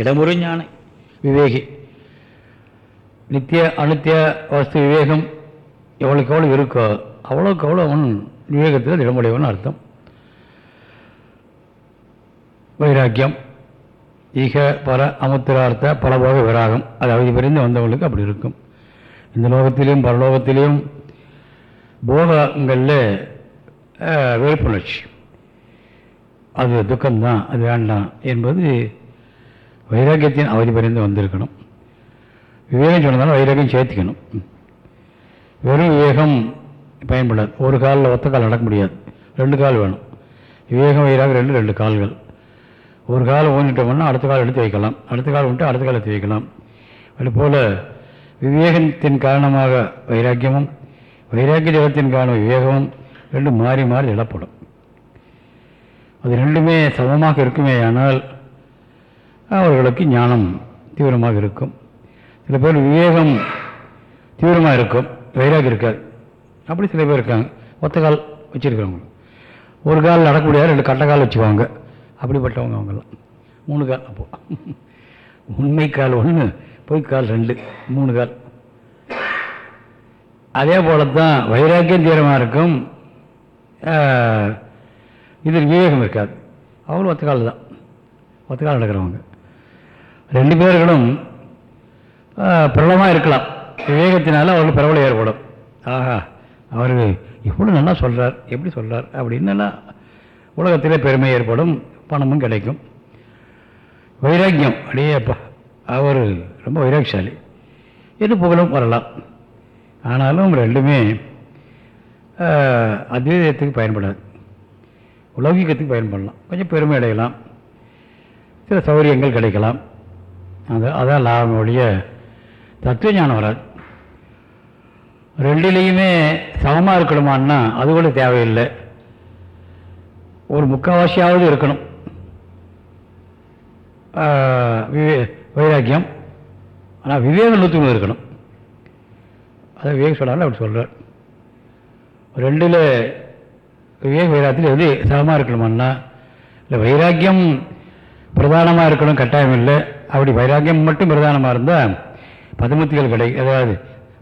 இடமுறை ஞானி விவேகி. நித்திய அனுத்திய வஸ்து விவேகம் எவ்வளோக்கு எவ்வளோ இருக்கோ அவ்வளோக்கு அவ்வளோ அவன் விவேகத்தில் இடமுடையவன் அர்த்தம். வைராக்கியம். ஈக பல அமுத்திரார்த்த பலபோக விராகம். அது அவதி பிரிந்து வந்தவங்களுக்கு அப்படி இருக்கும். இந்த லோகத்திலையும் பரலோகத்திலையும் போகங்களில் வெறுப்புணர்ச்சி அது துக்கம்தான் அது வேண்டாம் என்பது வைராக்கியத்தின் அவதி பரிந்து வந்திருக்கணும். விவேகம் சொன்னதாலும் வைராக்கியம் சேர்த்துக்கணும். வெறும் விவேகம் பயன்படாது. ஒரு காலில் ஒத்த கால் நடக்க முடியாது. ரெண்டு கால் வேணும். விவேகம் வயிறாக ரெண்டு ரெண்டு கால்கள். ஒரு கால் ஊன்றிட்டோம்னா அடுத்த கால் எடுத்து வைக்கலாம். அடுத்த கால் விட்டு அடுத்த கால் எடுத்து வைக்கலாம். அதுபோல் விவேகத்தின் காரணமாக வைராக்கியமும் வைராக்கிய தேவத்தின் காரணம் விவேகமும் ரெண்டும் மாறி மாறி இழப்படும் அது ரெண்டுமே சமமாக இருக்குமே ஆனால் அவர்களுக்கு ஞானம் தீவிரமாக இருக்கும். சில பேர் விவேகம் தீவிரமாக இருக்கும். வைராக் இருக்காது. அப்படி சில பேர் இருக்காங்க. ஒத்த கால் வச்சுருக்கிறவங்க. ஒரு கால் நடக்க முடியாது ரெண்டு கட்ட கால் வச்சுக்குவாங்க. அப்படிப்பட்டவங்க அவங்கெல்லாம். மூணு கால் அப்போ. உண்மை கால் ஒன்று பொய்க்கால் ரெண்டு. மூணு கால். அதே போல தான் வைராக்கியம் தீவிரமாக இருக்கும். இதில் விவேகம் இருக்காது. அவங்களும் ஒத்த கால் தான். ஒத்த கால் நடக்கிறவங்க. ரெண்டு பேர்களும் பிரபலமாக இருக்கலாம். விவேகத்தினால அவர்களுக்கு பிரபலம் ஏற்படும். ஆஹா அவர் இவ்வளோ நல்லா சொல்கிறார் எப்படி சொல்கிறார் அப்படின்னா உலகத்திலே பெருமை ஏற்படும் பணமும் கிடைக்கும். வைராக்கியம் அடியேப்பா அவர் ரொம்ப வைராக்சாலி இது புகழும் வரலாம். ஆனாலும் ரெண்டுமே அத்வைதத்துக்கு பயன்படாது. உலௌகிகத்துக்கு பயன்படலாம். கொஞ்சம் பெருமை அடையலாம். சில சௌகரியங்கள் கிடைக்கலாம். அந்த அதான் லாபம் ஒழிய தத்துவ ஞானம் வராது. ரெண்டுலேயுமே சமமாக இருக்கணுமான்னா அது கூட தேவையில்லை. ஒரு முக்கால்வாசியாவது இருக்கணும். வைராக்கியம். ஆனால் விவேகம் நூற்றுக்கு இருக்கணும். அதை விவேக சொல்லாமல் அப்படி சொல்கிறார் ரெண்டில் விவேக வைராக்கியத்தில் எது சமமாக இருக்கணுமான்னா இல்லை வைராக்கியம் பிரதானமாக இருக்கணும் கட்டாயம் இல்லை. அப்படி வைராக்கியம் மட்டும் பிரதானமாக இருந்தால் பதமுத்திகள் கிடை அதாவது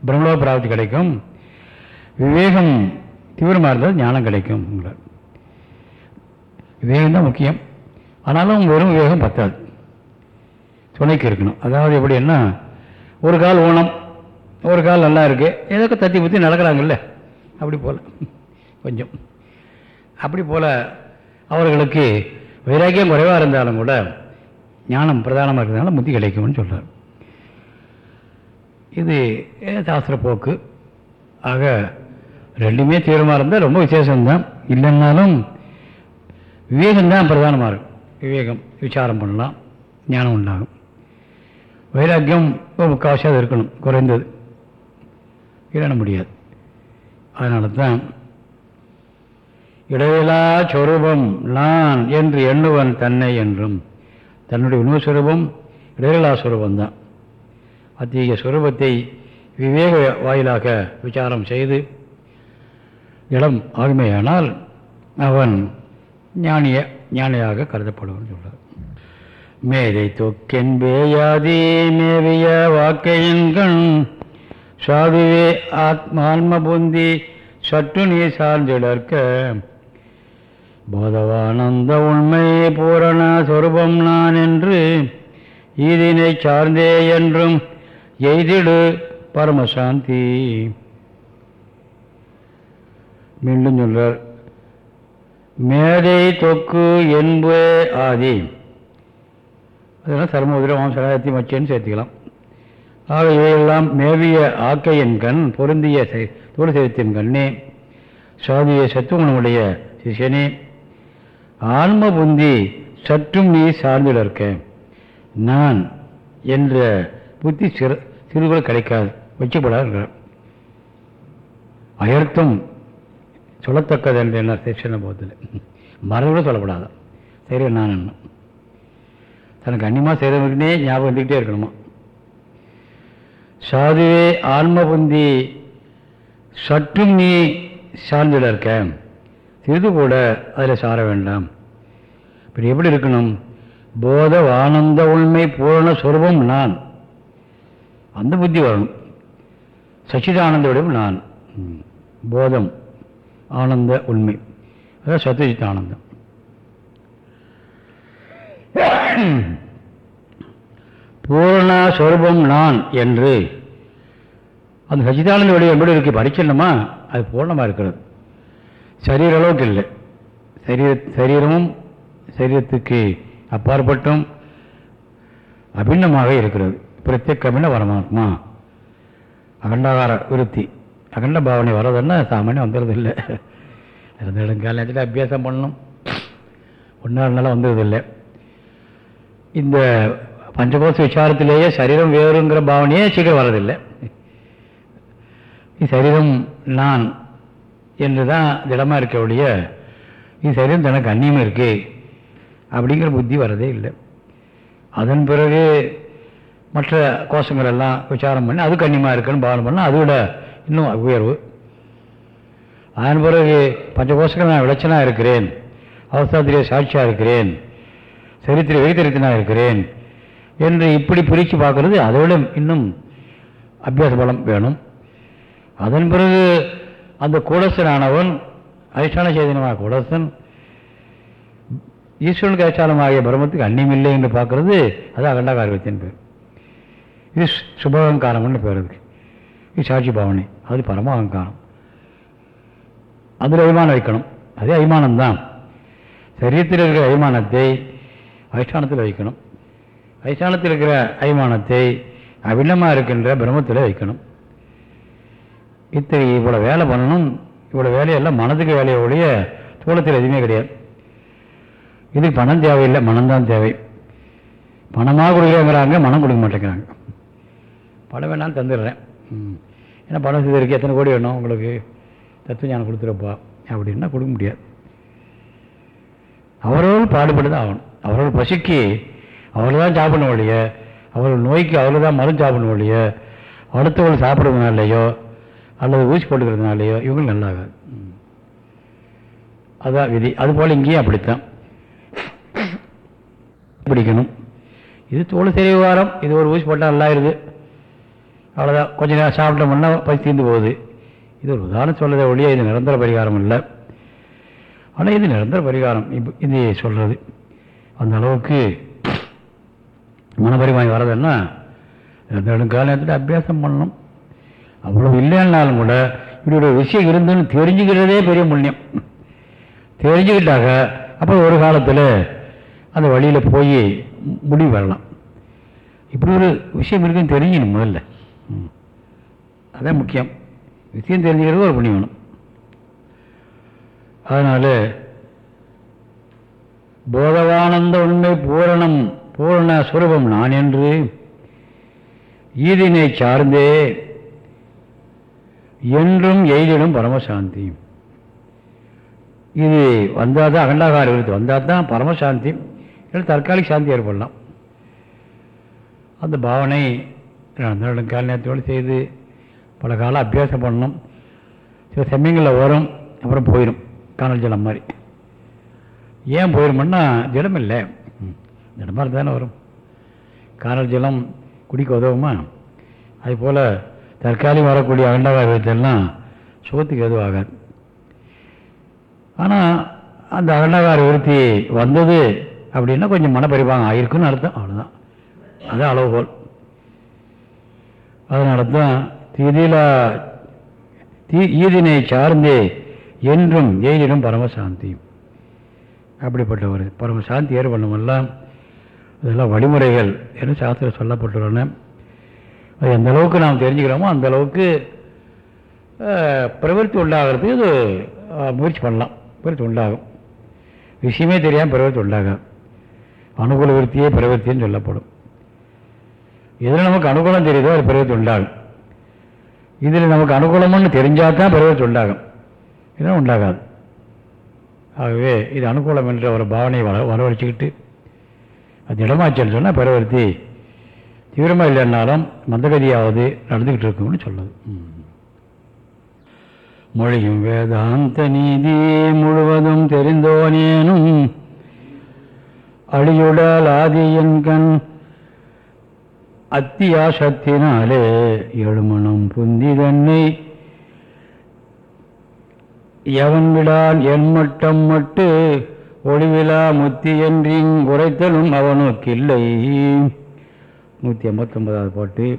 பிரம்மலோக பிராப்தி கிடைக்கும். விவேகம் தீவிரமாக இருந்தால் ஞானம் கிடைக்கும். விவேகம் தான் முக்கியம். ஆனாலும் வெறும் விவேகம் பத்தாது. துணைக்கு இருக்கணும். அதாவது எப்படின்னா ஒரு கால் ஊனம் ஒரு கால் நல்லா இருக்குது ஏதோ தத்தி புத்தி நடக்கிறாங்கல்ல. அப்படி போல். கொஞ்சம். அப்படி போல் அவர்களுக்கு வைராக்கியம் குறைவாக இருந்தாலும் கூட ஞானம் பிரதானமாக இருக்கிறதுனால முத்தி கிடைக்கும்னு சொல்கிறார் இது சாஸ்திர போக்கு. ஆக ரெண்டுமே தீவிரமாக இருந்தால் ரொம்ப விசேஷம்தான். இல்லைன்னாலும் விவேகம்தான் பிரதானமாக இருக்கும் விவேகம் விசாரம் பண்ணலாம் ஞானம் உண்டாகும். வைராக்கியம் ஒரு அது இருக்கணும் குறைந்தது. இல்லைன முடியாது. அதனால தான் இடையிலா சொரூபம் நான் என்று எண்ணுவன் தன்னை என்றும் தன்னுடைய உணவு சுரூபம் இடையிலா சுரூபந்தான் அத்தகைய சுரூபத்தை விவேக வாயிலாக விசாரம் செய்து இடம் ஆகுமையானால் அவன் ஞானிய ஞானியாக கருதப்படுவன் சொல்றார். மேதை தொக்கென்பேயாதி மேவிய வாக்கையின்கண் சாதுவே ஆத்மான்ம புந்தி சற்று நீ சார்ந்திடற்க போதவானந்த உண்மை பூரண சொரூபம் நான் என்று ஈதினை சார்ந்தே என்றும் எய்திடு பரமசாந்தி. மீண்டும் சொல்றார் மேதை தொக்கு என்பே ஆதி. அதெல்லாம் சர்மோதிரம் சராயத்தி மச்சேன்னு சேர்த்துக்கலாம். ஆக இவையெல்லாம் மேவிய ஆக்கையின் கண் பொருந்திய தோடு சேத்தின் கண்ணே சாதிய சத்துவனுடைய சிஷியனே. ஆன்ம புந்தி சற்றும் நீ சார்ந்திடற்க நான் என்ற புத்தி சிறு சிறுகளை கிடைக்காது வச்சப்படாது அயர்த்தம் சொல்லத்தக்கது என்று என்ன சிஷன போதில் மறந்து சொல்லப்படாத. சரி நான் என்ன? தனக்கு அன்னியமாக செய்கிறவனுக்குனே ஞாபகம் வந்துக்கிட்டே இருக்கணுமா? சாதுவே ஆன்மபுந்தி சற்றும் நீ சார்ந்திட இருக்க சிறிது கூட அதில் சார வேண்டாம். இப்படி எப்படி இருக்கணும்? போத ஆனந்த உண்மை பூரண சொரூபம் நான். அந்த புத்தி வரணும். சச்சிதானந்த விடவும் நான். போதம் ஆனந்த உண்மை. அதாவது சத்யஜித் ஆனந்தம் பூரண சொரூபம் நான் என்று. அந்த சச்சிதானந்த வடிவம் எப்படி இருக்கு? பரிச்சின்னமா அது பூர்ணமாக இருக்கிறது. சரீர அளவுக்கு இல்லை சரீர சரீரமும் சரீரத்துக்கு அப்பாற்பட்டும் அபிண்ணமாக இருக்கிறது. பிரத்யேகமின பரமாத்மா. அகண்டாகார விருத்தி. அகண்ட பாவனை வர்றதுன்னா? சாமானியம் வந்துடுறது இல்லை ரெண்டு அபியாசம் பண்ணணும். ஒன்றாருனால வந்துடுறது இல்லை இந்த பஞ்சகோச விசாரத்திலேயே சரீரம் வேறுங்கிற பாவனையே சீக்கிரம் வர்றதில்லை. சரீரம் நான் என்று தான் திடமாக இருக்க ஒழிய இது சரீரம் தனக்கு அந்நியமாக இருக்கு அப்படிங்கிற புத்தி வரதே இல்லை. அதன் பிறகு மற்ற கோஷங்கள் எல்லாம் விசாரம் பண்ணி அது கண்ணியமாக இருக்குன்னு பாவனை பண்ணால் அதோட இன்னும் உயர்வு. அதன் பிறகு பஞ்ச கோஷங்கள் நான் விளச்சனாக இருக்கிறேன் அவஸ்தாத்திலே சாட்சியாக இருக்கிறேன் சரித்திர வெளித்தரித்தனாக இருக்கிறேன் என்று இப்படி பிரித்து பார்க்கறது அதை விட இன்னும் அபியாச பலம் வேணும். அதன் பிறகு அந்த கூடசனானவன் அதிஷ்டான சேதனமாக கூடசன் ஈஸ்வரனுக்கு அதிஷ்டானமாகிய பிரம்மத்துக்கு அன்னியமில்லை என்று பார்க்கறது. அது அகண்டா காரியத்தின் பேர். இது சுபகங்காரம்னு பேர் இருக்கு இது சாட்சி பாவனை. அது பரம அகங்காரம். அதில் அபிமானம் வைக்கணும். அதே அபிமானம்தான். சரீரத்தில் இருக்கிற அபிமானத்தை அதிஷ்டானத்தில் வைக்கணும். அதிஷ்டானத்தில் இருக்கிற அபிமானத்தை அபிண்ணமாக இருக்கின்ற பிரம்மத்தில் வைக்கணும். இத்தனை இவ்வளோ வேலை பண்ணணும் இவ்வளோ வேலையெல்லாம் மனதுக்கு வேலையை ஒழிய தோளத்தில் எதுவுமே கிடையாது. இதுக்கு பணம் தேவையில்லை மனம்தான் தேவை. பணமாக கொடுக்குறேங்கிறாங்க மனம் கொடுக்க மாட்டேங்கிறாங்க. பணம் வேணாலும் தந்துடுறேன். ம். ஏன்னா பணம் செய்திருக்கு எத்தனை கோடி வேணும் உங்களுக்கு? தத்துவ ஞானம் கொடுத்துருப்பா. அப்படின்னா கொடுக்க முடியாது. அவரவர்கள் பாடுபட்டு தான் ஆகணும். அவர்கள் பசிக்கு அவர்கள் தான் சாப்பிடணும் ஒழிய அவர்கள் நோய்க்கு அவர்கள் தான் மருந்து சாப்பிடணும் ஒழிய அடுத்தவர்கள் இல்லையோ அல்லது ஊசி போட்டுக்கிறதுனாலையோ இவங்க நல்லாகாது அதான் விதி. அதுபோல் இங்கேயும் அப்படித்தான். பிடிக்கணும். இது தோல் சிறை வாரம். இது ஒரு ஊசி போட்டால் நல்லாயிருது. அவ்வளோதான் கொஞ்சம் நேரம் சாப்பிட்டோம்னா பசி தீர்ந்து போகுது. இது ஒரு உதாரணம் சொல்லதை ஒழிய இது நிரந்தர பரிகாரம் இல்லை ஆனால் இது நிரந்தர பரிகாரம். இப்போ இது சொல்கிறது அந்த அளவுக்கு மனபரிமாணம் வரதுன்னா நெடுங்கால எடுத்துகிட்டு அபியாசம் பண்ணணும். அவ்வளோ இல்லைன்னாலும் கூட இப்படி ஒரு விஷயம் இருந்துன்னு தெரிஞ்சுக்கிறதே பெரிய புண்ணியம். தெரிஞ்சுக்கிட்டாக அப்புறம் ஒரு காலத்தில் அந்த வழியில் போய் முடிவு வரலாம் இப்படி ஒரு விஷயம் இருக்குன்னு தெரிஞ்சிடும் முதல்ல. அதான் முக்கியம். விஷயம் தெரிஞ்சுக்கிறது ஒரு புண்ணியம் வேணும். அதனால் போதவானந்த உண்மை பூரணம் பூரண சுரூபம் நான் என்று ஈதினை சார்ந்தே என்றும் எய்திடும் பரமசாந்தி. இது வந்தால் தான் அகண்டாகார விருத்தி வந்தால் தான் பரமசாந்தி. இல்லை தற்காலிக சாந்தி ஏற்படலாம். அந்த பாவனை நடந்த கால நேரத்தோடு செய்து பல காலம் அபியாசம் பண்ணணும். சில சமயங்களில் வரும் அப்புறம் போயிடும். காணல் ஜலம் மாதிரி. ஏன் போயிடும்னா ஜலம் இல்லை. ஜலமாக இருந்தானே வரும். காணல் ஜலம் குடிக்க உதவுமா? அதுபோல் தற்காலிகம் வரக்கூடிய அகண்டகார சுகத்துக்கு எதுவும் ஆகாது ஆனால் அந்த அகண்டகார விருத்தி வந்தது அப்படின்னா கொஞ்சம் மனப்பரிபாகம் ஆகிருக்குன்னு அர்த்தம். அவ்வளோதான் அது அளவுகோல். அதனால தான் தீதியில் தீ ஈதினை சார்ந்தே என்றும் எயிலும் பரமசாந்தி அப்படிப்பட்ட ஒரு பரமசாந்தி ஏற்படணுமெல்லாம் இதெல்லாம் வழிமுறைகள் என்று சாஸ்திரம் சொல்லப்பட்டுள்ளன. அது எந்த அளவுக்கு நாம் தெரிஞ்சுக்கிறோமோ அந்த அளவுக்கு பிரவருத்தி உண்டாகிறதுக்கு இது முயற்சி பண்ணலாம். பிரவருத்தி உண்டாகும். விஷயமே தெரியாமல் பிரவருத்தி உண்டாகும் அனுகூல விருத்தியே பிரவருத்தின்னு சொல்லப்படும். இதில் நமக்கு அனுகூலம் தெரியுதோ அது பிரவருத்தி உண்டாகும். இதில் நமக்கு அனுகூலம்னு தெரிஞ்சால் தான் பிரவருத்தி உண்டாகும். இதெல்லாம் உண்டாகாது. ஆகவே இது அனுகூலம் என்ற ஒரு பாவனையை வர வரவழைச்சிக்கிட்டு அது இடமாச்சல் சொன்னால் பிரவருத்தி தீவிரமாக இல்லைன்னாலும் மந்தகதியாவது நடந்துக்கிட்டு இருக்கும்னு சொல்லுது. மொழியும் வேதாந்த நீதி முழுவதும் தெரிந்தோனேனும் அழியுடல் ஆதியன்கண் அத்தியாசத்தினாலே எழுமணம் புந்தி தன்னை எவன் விடான் என் மட்டம் மட்டு ஒளிவிழா முத்தி என்றிங் உரைத்தலும் அவனுக்கில்லை. நூற்றி ஐம்பத்தொன்பதாவது பாட்டு.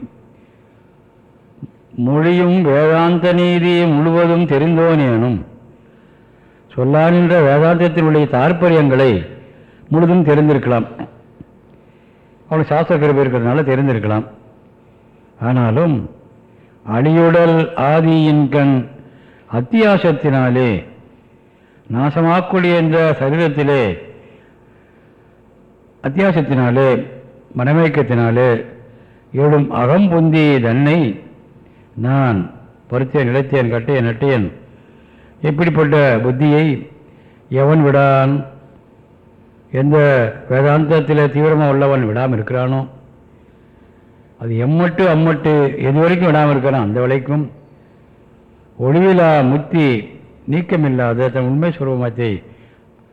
மொழியும் வேதாந்த நீதி முழுவதும் தெரிந்தோனேனும் சொல்லானின்ற வேதாந்தத்தினுடைய தாற்பயங்களை முழுதும் தெரிந்திருக்கலாம். அவனுக்கு சாஸ்திர கிருபை இருக்கிறதுனால தெரிந்திருக்கலாம். ஆனாலும் அழியுடல் ஆதியின் கண் அத்தியாசத்தினாலே நாசமாக்கூடிய இந்த சரீரத்திலே அத்தியாசத்தினாலே மனமயக்கத்தினாலே எழும் அகம்புந்தி தன்னை நான் பருத்தேன் நிலைத்தேன் கட்டேன் நட்டேன் இப்படிப்பட்ட புத்தியை எவன் விடான்? எந்த வேதாந்தத்தில் தீவிரமாக உள்ளவன் விடாமல் இருக்கிறானோ? அது எம்மட்டு அம்மட்டு எது வரைக்கும் விடாமல் இருக்கிறான் அந்த வரைக்கும் ஒளிவிலா முத்தி நீக்கமில்லாத தன் உண்மை சுரூபத்தை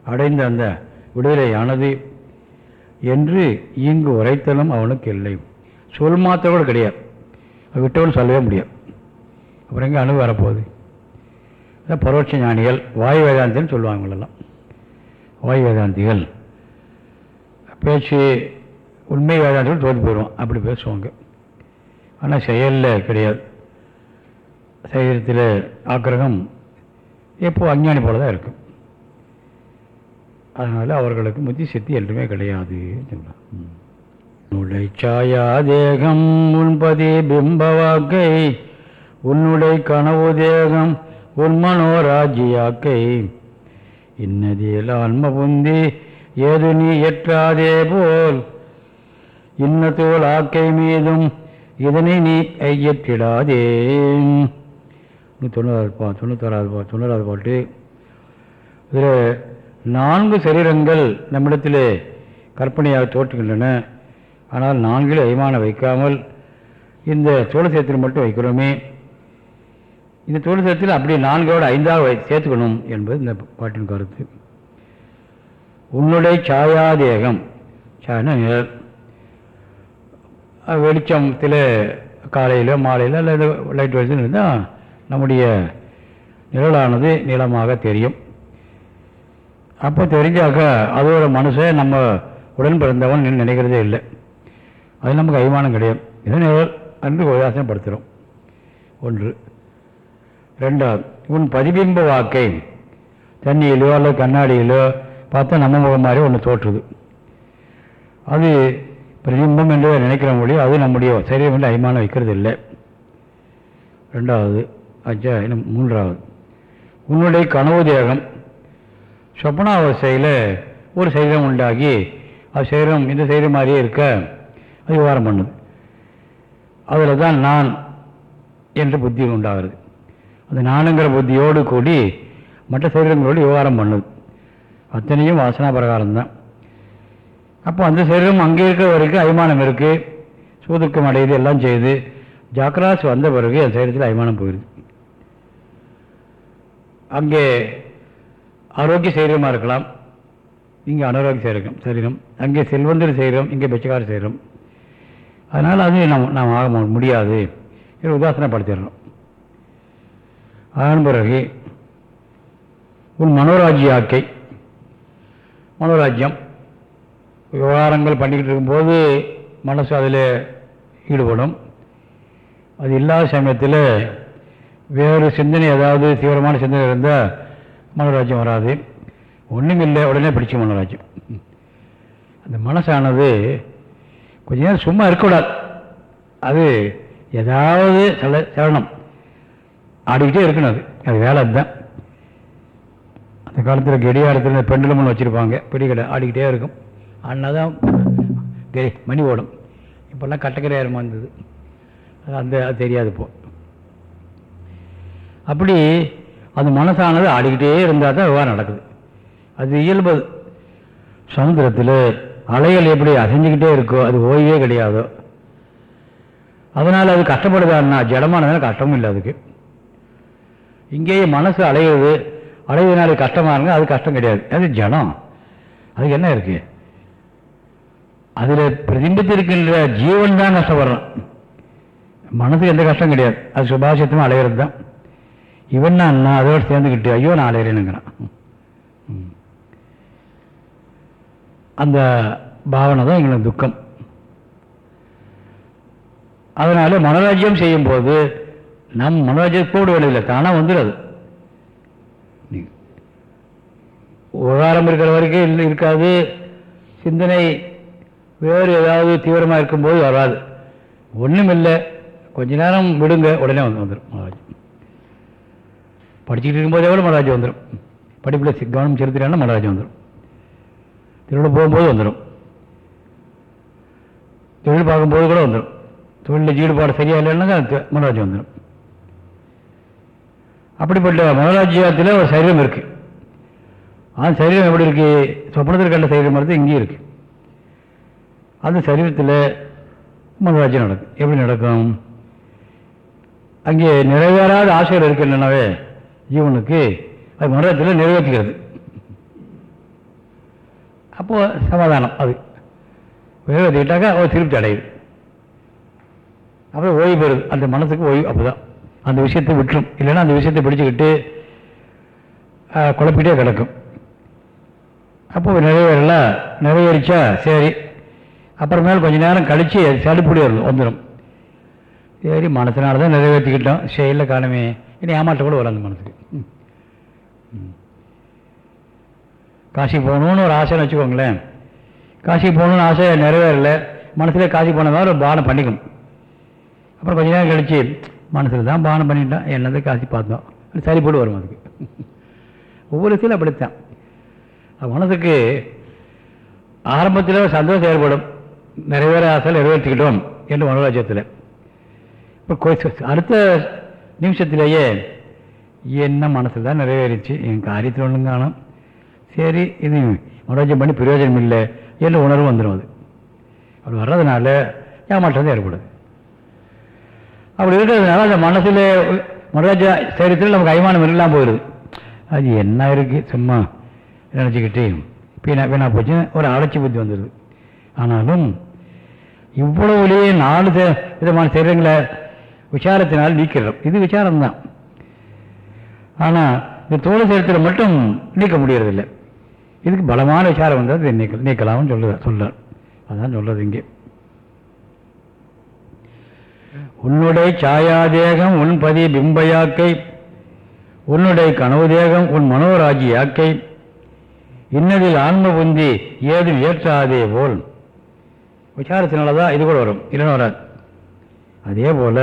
அடைந்த அந்த விடுதலையானது. என்று இங்கு உரைத்தலும் அவனுக்கு இல்லை. சொல் மாத்திரம் கூட கிடையாது. அது விட்டவன் சொல்லவே முடியாது. அப்புறம் எங்கே அணுகு வரப்போகுது? அதான் பரோட்ச ஞானிகள் வாயு வேதாந்தின்னு சொல்லுவாங்க இவங்களெல்லாம். வாயு வேதாந்திகள். பேச்சு உண்மை வேதாந்திகள் தோற்று போயிடுவோம் அப்படி பேசுவாங்க. ஆனால் செயலில் கிடையாது. சரீரத்தில் ஆக்கிரகம் எப்போது அஞ்ஞானி போல தான் இருக்கும். அதனால் அவர்களுக்கு முத்தி சித்தி என்றுமே கிடையாது உன்னுடைய சாயா தேகம் உன்பதி பிம்பவாக்கை உன்னுடைய கனவு தேகம் உன் இன்னதியில் இன்னதில் ஆன்ம புந்தி ஏது நீ எற்றாதே போல் இன்னத்தோல் ஆக்கை மீதும் இதனை நீ ஐயற்றிடாதே தொண்ணூறாவது பா தொண்ணூத்தாறாவது பா தொண்ணூறாவது பாட்டு. இதில் நான்கு சரீரங்கள் நம்மிடத்தில் கற்பனையாக தோற்றுகின்றன. ஆனால் நான்கில் அய்மானம் வைக்காமல் இந்த சோழசேத்திரம் மட்டும் வைக்கிறோமே. இந்த சோழசேத்திரம் அப்படி நான்கோட ஐந்தாவது வை சேர்த்துக்கணும் என்பது இந்த பாட்டின் கருத்து. உன்னுடைய சாயாதேகம் சாயனா நிழல் வெளிச்சத்தில் காலையில் மாலையில் அல்லது லைட் வெளிச்சம் இருந்தால் நம்முடைய நிழலானது நீளமாக தெரியும். அப்போ தெரிஞ்சாக்கா அதோட மனசை நம்ம உடன் பிறந்தவன் நினைக்கிறதே இல்லை. அது நமக்கு அபிமானம் கிடையாது. இது அன்று என்று உதாசனப்படுத்துகிறோம் ஒன்று. ரெண்டாவது உன் பதிபிம்ப வாக்கை தண்ணியிலோ அல்லது கண்ணாடியிலோ பார்த்தா நம்ம முகம் மாதிரி ஒன்று தோற்றுது. அது பிரதிபிம்பம் என்று நினைக்கிற மொழி அது நம்முடைய சரீரம் என்று அபிமானம் வைக்கிறது இல்லை. ரெண்டாவது அச்சா இன்னும் மூன்றாவது. உன்னுடைய கனவு தேகம் சொப்பனாவஸ்தையில் ஒரு சரீரம் உண்டாகி அது சரீரம் இந்த சரீரம் மாதிரியே இருக்க அது விவகாரம் பண்ணுது. அதில் தான் நான் என்ற புத்தி உண்டாகிறது. அந்த நானுங்கிற புத்தியோடு கூடி மற்ற சரீரங்களோடு விவகாரம் பண்ணுது. அத்தனையும் வாசனா பிரகாரம்தான். அப்போ அந்த சரீரம் அங்கே இருக்கிற வரைக்கும் அபிமானம் இருக்குது சூதுக்கம் அடையுது எல்லாம் செய்யுது. ஜாக்கிராஸ் வந்த பிறகு அந்த சரீரத்தில் அபிமானம் போயிடுது அங்கே ஆரோக்கிய சரீரமாக இருக்கலாம். இங்கே அனாரோக்கிய சரீரம் சரீரம். அங்கே செல்வந்தர் செய்கிறோம் இங்கே பெச்சக்கார செய்கிறோம் அதனால் அது நாம் நாம் ஆக முடியாது. இது உதாசனப்படுத்திடுறோம். அதன் பிறகு உன் மனோராஜ்யாக்கை மனோராஜ்யம் விவகாரங்கள் பண்ணிக்கிட்டு இருக்கும்போது மனசு அதில் ஈடுபடும். அது இல்லாத சமயத்தில் வேறு சிந்தனை ஏதாவது தீவிரமான சிந்தனை இருந்தால் மனோராஜ்யம் வராது. ஒன்றும் இல்லை உடனே பிடிச்ச மனோராஜ்யம். அந்த மனசானது கொஞ்ச நேரம் சும்மா இருக்கக்கூடாது. அது ஏதாவது சல சலனம். ஆடிக்கிட்டே இருக்கணும் அது. அது வேலை அதுதான். அந்த காலத்தில் கெடியாரத்தில் பெண்டுலம்னு வச்சுருப்பாங்க. பிடிக்கடை ஆடிக்கிட்டே இருக்கும். அண்ணா தான் கெடி மணி ஓடும். இப்போல்லாம் கட்டக்கரையாரமாக இருந்தது. அது அந்த அது தெரியாது இப்போ. அப்படி அது மனசானது ஆடிக்கிட்டே இருந்தால் தான் விவகாரம் நடக்குது. அது இயல்பு. சமுத்திரத்தில் அலைகள் எப்படி அசைஞ்சுக்கிட்டே இருக்கோ அது ஓய்வே கிடையாதோ. அதனால் அது கஷ்டப்படுதான்னா ஜடமானதுனால கஷ்டமும் இல்லை அதுக்கு. இங்கேயே மனசு அலையுது அலையுதுனால கஷ்டமாக இருங்க அது கஷ்டம் கிடையாது. அது ஜடம். அதுக்கு என்ன இருக்குது அதில் பிரதிபித்திருக்கின்ற ஜீவன் தான் கஷ்டப்படுறான். மனசுக்கு எந்த கஷ்டம் கிடையாது. அது சுபாஷத்தமாக அலையிறது தான் இவன் நான் அதோடு சேர்ந்துக்கிட்டு ஐயோ நான் அலையிறேனுங்கிறான். அந்த பாவனை தான் எங்களுக்கு துக்கம். அதனால் மனோராஜ்யம் செய்யும்போது நம் மனராஜ்யம் கூட வேண்டியதில்லை தானாக வந்துடும் அது இருக்கிற வரைக்கும் இல்லை இருக்காது. சிந்தனை வேறு ஏதாவது தீவிரமாக இருக்கும்போது வராது. ஒன்றும் இல்லை கொஞ்ச நேரம் விடுங்க உடனே வந்து வந்துடும் மனோராஜ்யம் படிச்சுட்டு இருக்கும்போதே கூட மனராஜ்யம் வந்துடும் படிப்பில் கவனம் செலுத்துறாங்கன்னா மனராஜ் வந்துடும் திருவிழா போகும்போது வந்துடும் தொழில் பார்க்கும்போது கூட வந்துடும் தொழிலில் ஈடுபாடு சரியா இல்லைன்னா மனோராஜ்யம் வந்துடும் அப்படிப்பட்ட மனோராஜ்யத்தில் ஒரு சரீரம் இருக்கு அந்த சரீரம் எப்படி இருக்கு சொப்பனத்தில் கண்ட சரீரம் மாதிரி இங்கேயும் இருக்கு அந்த சரீரத்தில் மனோராஜ்யம் நடக்கும் எப்படி நடக்கும் அங்கே நிறைவேறாத ஆசைகள் இருக்கின்றனவே ஜீவனுக்கு அது மரத்தில் நிறைவேற்றுகிறது. அப்போது சமாதானம் அது. நிறைவேற்றிக்கிட்டாக்கா அவர் திருப்தி அடையுது. அப்புறம் ஓய்வு பெறுது. அந்த மனசுக்கு ஓய்வு அப்போதான். அந்த விஷயத்தை விட்டுரும். இல்லைன்னா அந்த விஷயத்தை பிடிச்சிக்கிட்டு குழப்பிட்டே கிடக்கும். அப்போ நிறைவேறல நிறைவேறிச்சா சரி. அப்புறமேல் கொஞ்ச நேரம் கழித்து சடுப்புடி வருது வந்துடும் சரி மனசினால தான் நிறைவேற்றிக்கிட்டோம். செயலில் காலமே இனி ஏமாற்றம் கூட வரும் அந்த காசி போகணும்னு ஒரு ஆசைன்னு வச்சுக்கோங்களேன். காசி போகணும்னு ஆசை நிறைவேறல. மனசுல காசி போனதாக ஒரு பானம் பண்ணிக்கும். அப்புறம் கொஞ்ச நேரம் கழிச்சு மனசில் தான் பானம் பண்ணிட்டான். என்னது காசி பார்த்தோம் சரி போட்டு வரும் அதுக்கு. ஒவ்வொரு விஷயம் அப்படித்தான். மனதுக்கு ஆரம்பத்தில் சந்தோஷம் ஏற்படும். நிறைவேற ஆசை நிறைவேற்றிக்கிட்டோம் என்று மனோராஜ்யத்தில். இப்போ அடுத்த நிமிஷத்திலேயே என்ன மனசில் தான் நிறைவேறிச்சு? என் காரியத்தில் ஒன்றும் காணும். சரி இது மனோஜம் பண்ணி பிரயோஜனம் இல்லை. என்ற உணர்வு வந்துடும் அது. அப்படி வர்றதுனால ஏமாற்றம் ஏற்படுது. அப்படி இருக்கிறதுனால அந்த மனசில் மனோராஜ சரீரத்தில் நமக்கு அய்மானம் இல்லாமல் போயிடுது. அது என்ன இருக்குது சும்மா நினச்சிக்கிட்டு வீணா வீணா போச்சு. ஒரு அலட்சி புத்தி வந்துடுது ஆனாலும் இவ்வளவுலேயே நாலு விதமான சரீரங்களை விசாரத்தினால் நீக்கிறோம். இது விசாரம்தான். ஆனால் இந்த தோழ சேர்த்தில் மட்டும் நீக்க முடியறதில்லை. இதுக்கு பலமான விசாரம் வந்தால் இதை நீக்க நீக்கலாம்னு சொல்லுது சொல்கிறார் அதான் சொல்றது இங்கே. உன்னுடைய சாயாதேகம் உன் பதி பிம்பயாக்கை உன்னுடைய கனவு தேகம் உன் மனோராஜி யாக்கை இன்னதில் ஆன்ம புந்தி ஏதும் ஏற்றாதே போல். விசாரத்தினால தான் இது கூட வரும். இல்லைன்னு வராது. அதே போல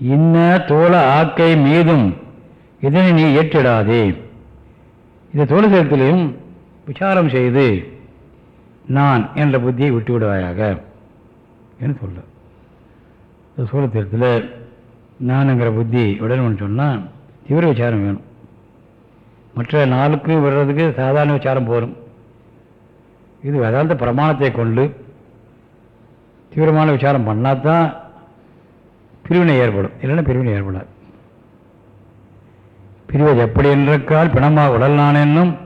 இன்ன தோள ஆக்கை மீதும் இதனை நீ ஏற்றிடாதே. இந்த தோழசத்திலையும் விசாரம் செய்து நான் என்ற புத்தியை விட்டு விடுவாயாக என்று சொல்ல. இந்த சூழத்திரத்தில் நானுங்கிற புத்தி விடணும்னு சொன்னால் தீவிர விசாரம் வேணும். மற்ற நாளுக்கு விடுறதுக்கு சாதாரண விசாரம் போகும் இது வேதாந்த பிரமாணத்தை கொண்டு தீவிரமான விசாரம் பண்ணால் தான் பிரிவினை ஏற்படும். இல்லைன்னா பிரிவினை ஏற்படாது. பிரிவது எப்படி என்றக்கால் பிணமா உடல் நான் என்னும்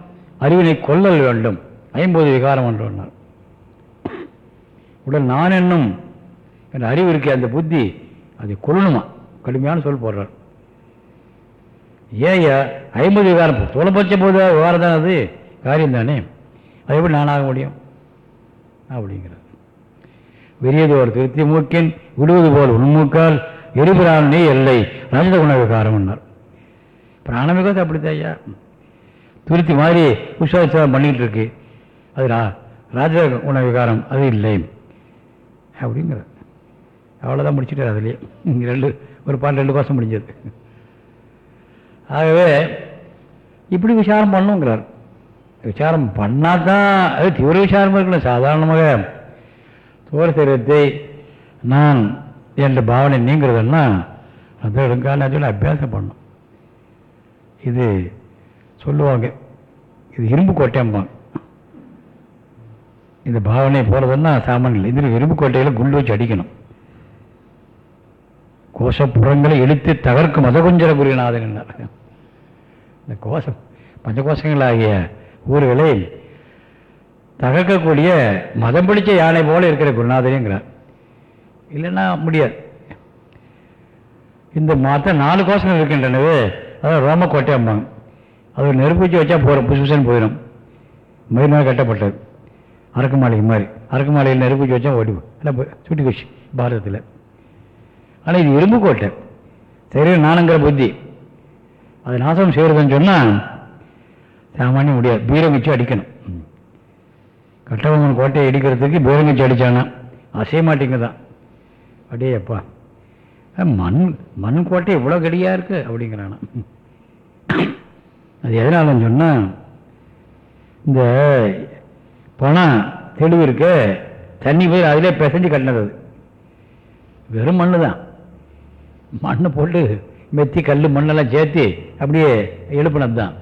அறிவினை கொள்ளல் வேண்டும். ஐம்பது விகாரம் என்று சொன்னார். உடல் நான் என்னும் என்ற அறிவு இருக்கே அந்த புத்தி அது கொள்ளணுமா? கடுமையான சொல் போடுறார். ஏயா ஐம்பது விகாரம்? தோலப்பச்ச போது விவகாரம் தான் அது? காரியம் தானே அது எப்படி நானாக முடியும்? அப்படிங்கிறார். ஒரு திருத்தி மூக்கின் விடுவது போல் உள்மூக்கால் எரிபிராணனே எல்லை. ரஜத குண விகாரம் என்னார் பிராணமிகத்தை அப்படித்தான் ஐயா. துருத்தி மாதிரி உஷாச்சாரம் பண்ணிக்கிட்டு இருக்கு அது ரா ராஜ குண விகாரம் அது இல்லை. அப்படிங்கிற அவ்வளோதான் முடிச்சுட்டார் அதுலேயே. இங்கே ரெண்டு ஒரு பாட்டு ரெண்டு கோஷம் முடிஞ்சது. ஆகவே இப்படி விசாரம் பண்ணுங்கிறார். விசாரம் பண்ணால் தான் அது தீவிர விசாரமாக இருக்கணும் சாதாரணமாக. தோர சரீரத்தை நான் என்ற பாவனை நீங்கிறதுன்னா அது எடுங்கால அபியாசம் பண்ணும். இது சொல்லுவாங்க. இது இரும்பு கோட்டைம்பாங்க. இந்த பாவனை போகிறதுன்னா சாமான் இல்லை. இதில் இரும்பு கோட்டையில் குண்டு வச்சு அடிக்கணும். கோஷப்புறங்களை இழுத்து தகர்க்கும் மதகுஞ்சர குருநாதன் என்னார். இந்த கோஷம் பஞ்சகோஷங்களாகிய ஊர்களை தகர்க்கக்கூடிய மதம் பிடிச்ச யானை போல இருக்கிற குருநாதரிங்கிறார் இல்லைன்னா முடியாது. இந்த மற்ற நாலு கோஷங்கள் இருக்கின்றனவே அதாவது ரோம அம்பாங்க. அது நெருப்பிச்சு வச்சா போகிற புசு போயிடும் மயிர்னால் கட்டப்பட்டது. அரக்கு மாளிகை மாதிரி. அரக்கு மாளிகையில் நெருப்பிச்சு வச்சா ஓடிவோம் எல்லாம் சுட்டி குச்சி பாரதத்தில். ஆனால் இது இரும்பு கோட்டை. சரி நானுங்கிற புத்தி. அது நாசம் செய்கிறதுன்னு சொன்னால் சாமானியம் முடியாது. பீரங்கிச்சு அடிக்கணும். கட்டபொம்மன் கோட்டையை இடிக்கிறதுக்கு பீரங்கிச்சு அடித்தானா அசைய மாட்டேங்குதான். தான் மண் மண் கோட்டை இவ்வளோ கடியாக இருக்கு? அப்படிங்கிறானா அது எதனாலன்னு சொன்னால் இந்த பணம் தெளிவு இருக்க தண்ணி போய் அதிலே பிசைஞ்சு கட்டினது. வெறும் மண்ணு தான் மண்ணை போட்டு மெத்தி கல் மண்ணெல்லாம் சேர்த்து அப்படியே எழுப்பினது தான்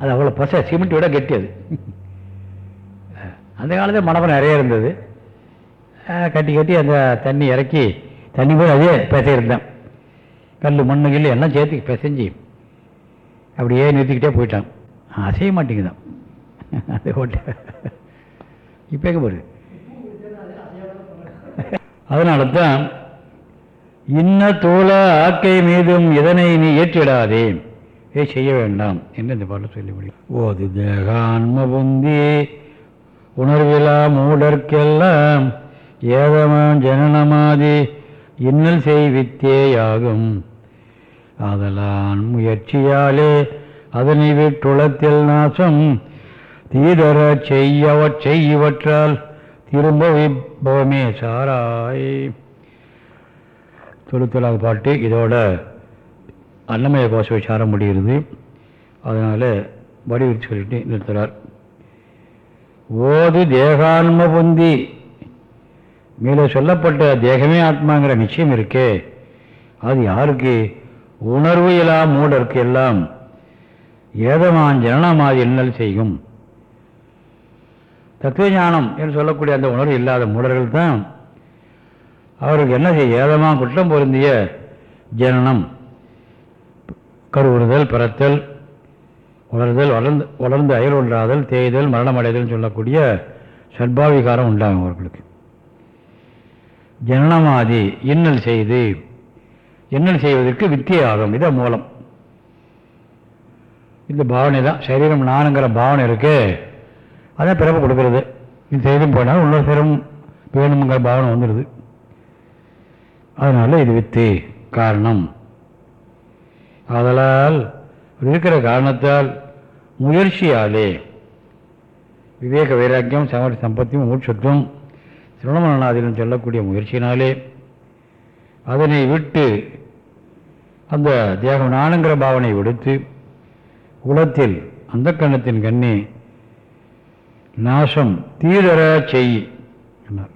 அது அவ்வளோ பச சிமெண்ட் விட கெட்டி அது அந்த காலத்தில் மணப்பம் நிறைய இருந்தது. கட்டி கட்டி அந்த தண்ணி இறக்கி தண்ணி போய் அதே பிசையிருந்தான் கல் மண்ணு கல் எல்லாம் சேர்த்து பிசைஞ்சு அப்படியே நிறுத்திக்கிட்டே போயிட்டான். அசைய மாட்டேங்குதான். அது ஓட்ட. இப்போ எங்கே போகுது? அதனால தான் இன்ன தோல ஆக்கை மீதும் இதனை நீ ஏற்றிடாதே. இதை செய்ய வேண்டாம் என்று இந்த பாட்டில் சொல்லி முடியும் ஓது தேகான்ம புந்தி உணர்விலா மூடற்கெல்லாம் ஏதமான் ஜனனமாதி இன்னல் செய்வித்தேயாகும் அதலான் முயற்சியாலே அதனை விட்டுளத்தில் நாசம். தீதர செய்யவற் செய்யவற்றால் திரும்ப விபவமே சாராய். தொழுத்தலாக பாட்டு. இதோட அன்னமய கோஷ விசாரம் முடிகிறது. அதனால் வடிவிட்டு சொல்லிட்டு நிறுத்துகிறார் ஓது தேகான்ம புந்தி மேலே சொல்லப்பட்ட தேகமே ஆத்மாங்கிற நிச்சயம் இருக்கே. அது யாருக்கு? உணர்வு இலா மூடருக்கு எல்லாம். ஏதமான் ஜனனமாதி எண்ணல் செய்யும். தத்துவ ஞானம் என்று சொல்லக்கூடிய அந்த உணர்வு இல்லாத மூடர்கள் தான். அவருக்கு என்ன செய்ய? ஏதமாக குற்றம் பொருந்திய ஜனனம். கருவுறுதல் பிறத்தல் வளர்தல் வளர்ந்து வளர்ந்து அயல் ஒன்றாதல் தேய்தல் மரணமடைதல்னு சொல்லக்கூடிய சட்பாவிகாரம் உண்டாகும் அவர்களுக்கு. ஜனனமாதி இன்னல் செய்து இன்னல் செய்வதற்கு வித்தியாகும். இதான் மூலம். இந்த பாவனை தான். சரீரம் நானுங்கிற பாவனை இருக்கு. அதான் பிறப்பு கொடுக்கறது. இது செய்தும் போனால் இன்னொரு சிரம் வேணுங்கிற பாவனை வந்துடுது. அதனால் இது வித்து காரணம். ஆதலால் இருக்கிற காரணத்தால் முயற்சியாலே விவேக வைராக்கியம் சமரி சம்பத்தியும் மூட்சத்துவம் சிரமணநாதிலும் சொல்லக்கூடிய முயற்சியினாலே அதனை விட்டு அந்த தேகம் நானுங்கிற பாவனை விடுத்து உலத்தில் அந்த கண்ணத்தின் கண்ணே நாசம் தீதர செய் என்றார்.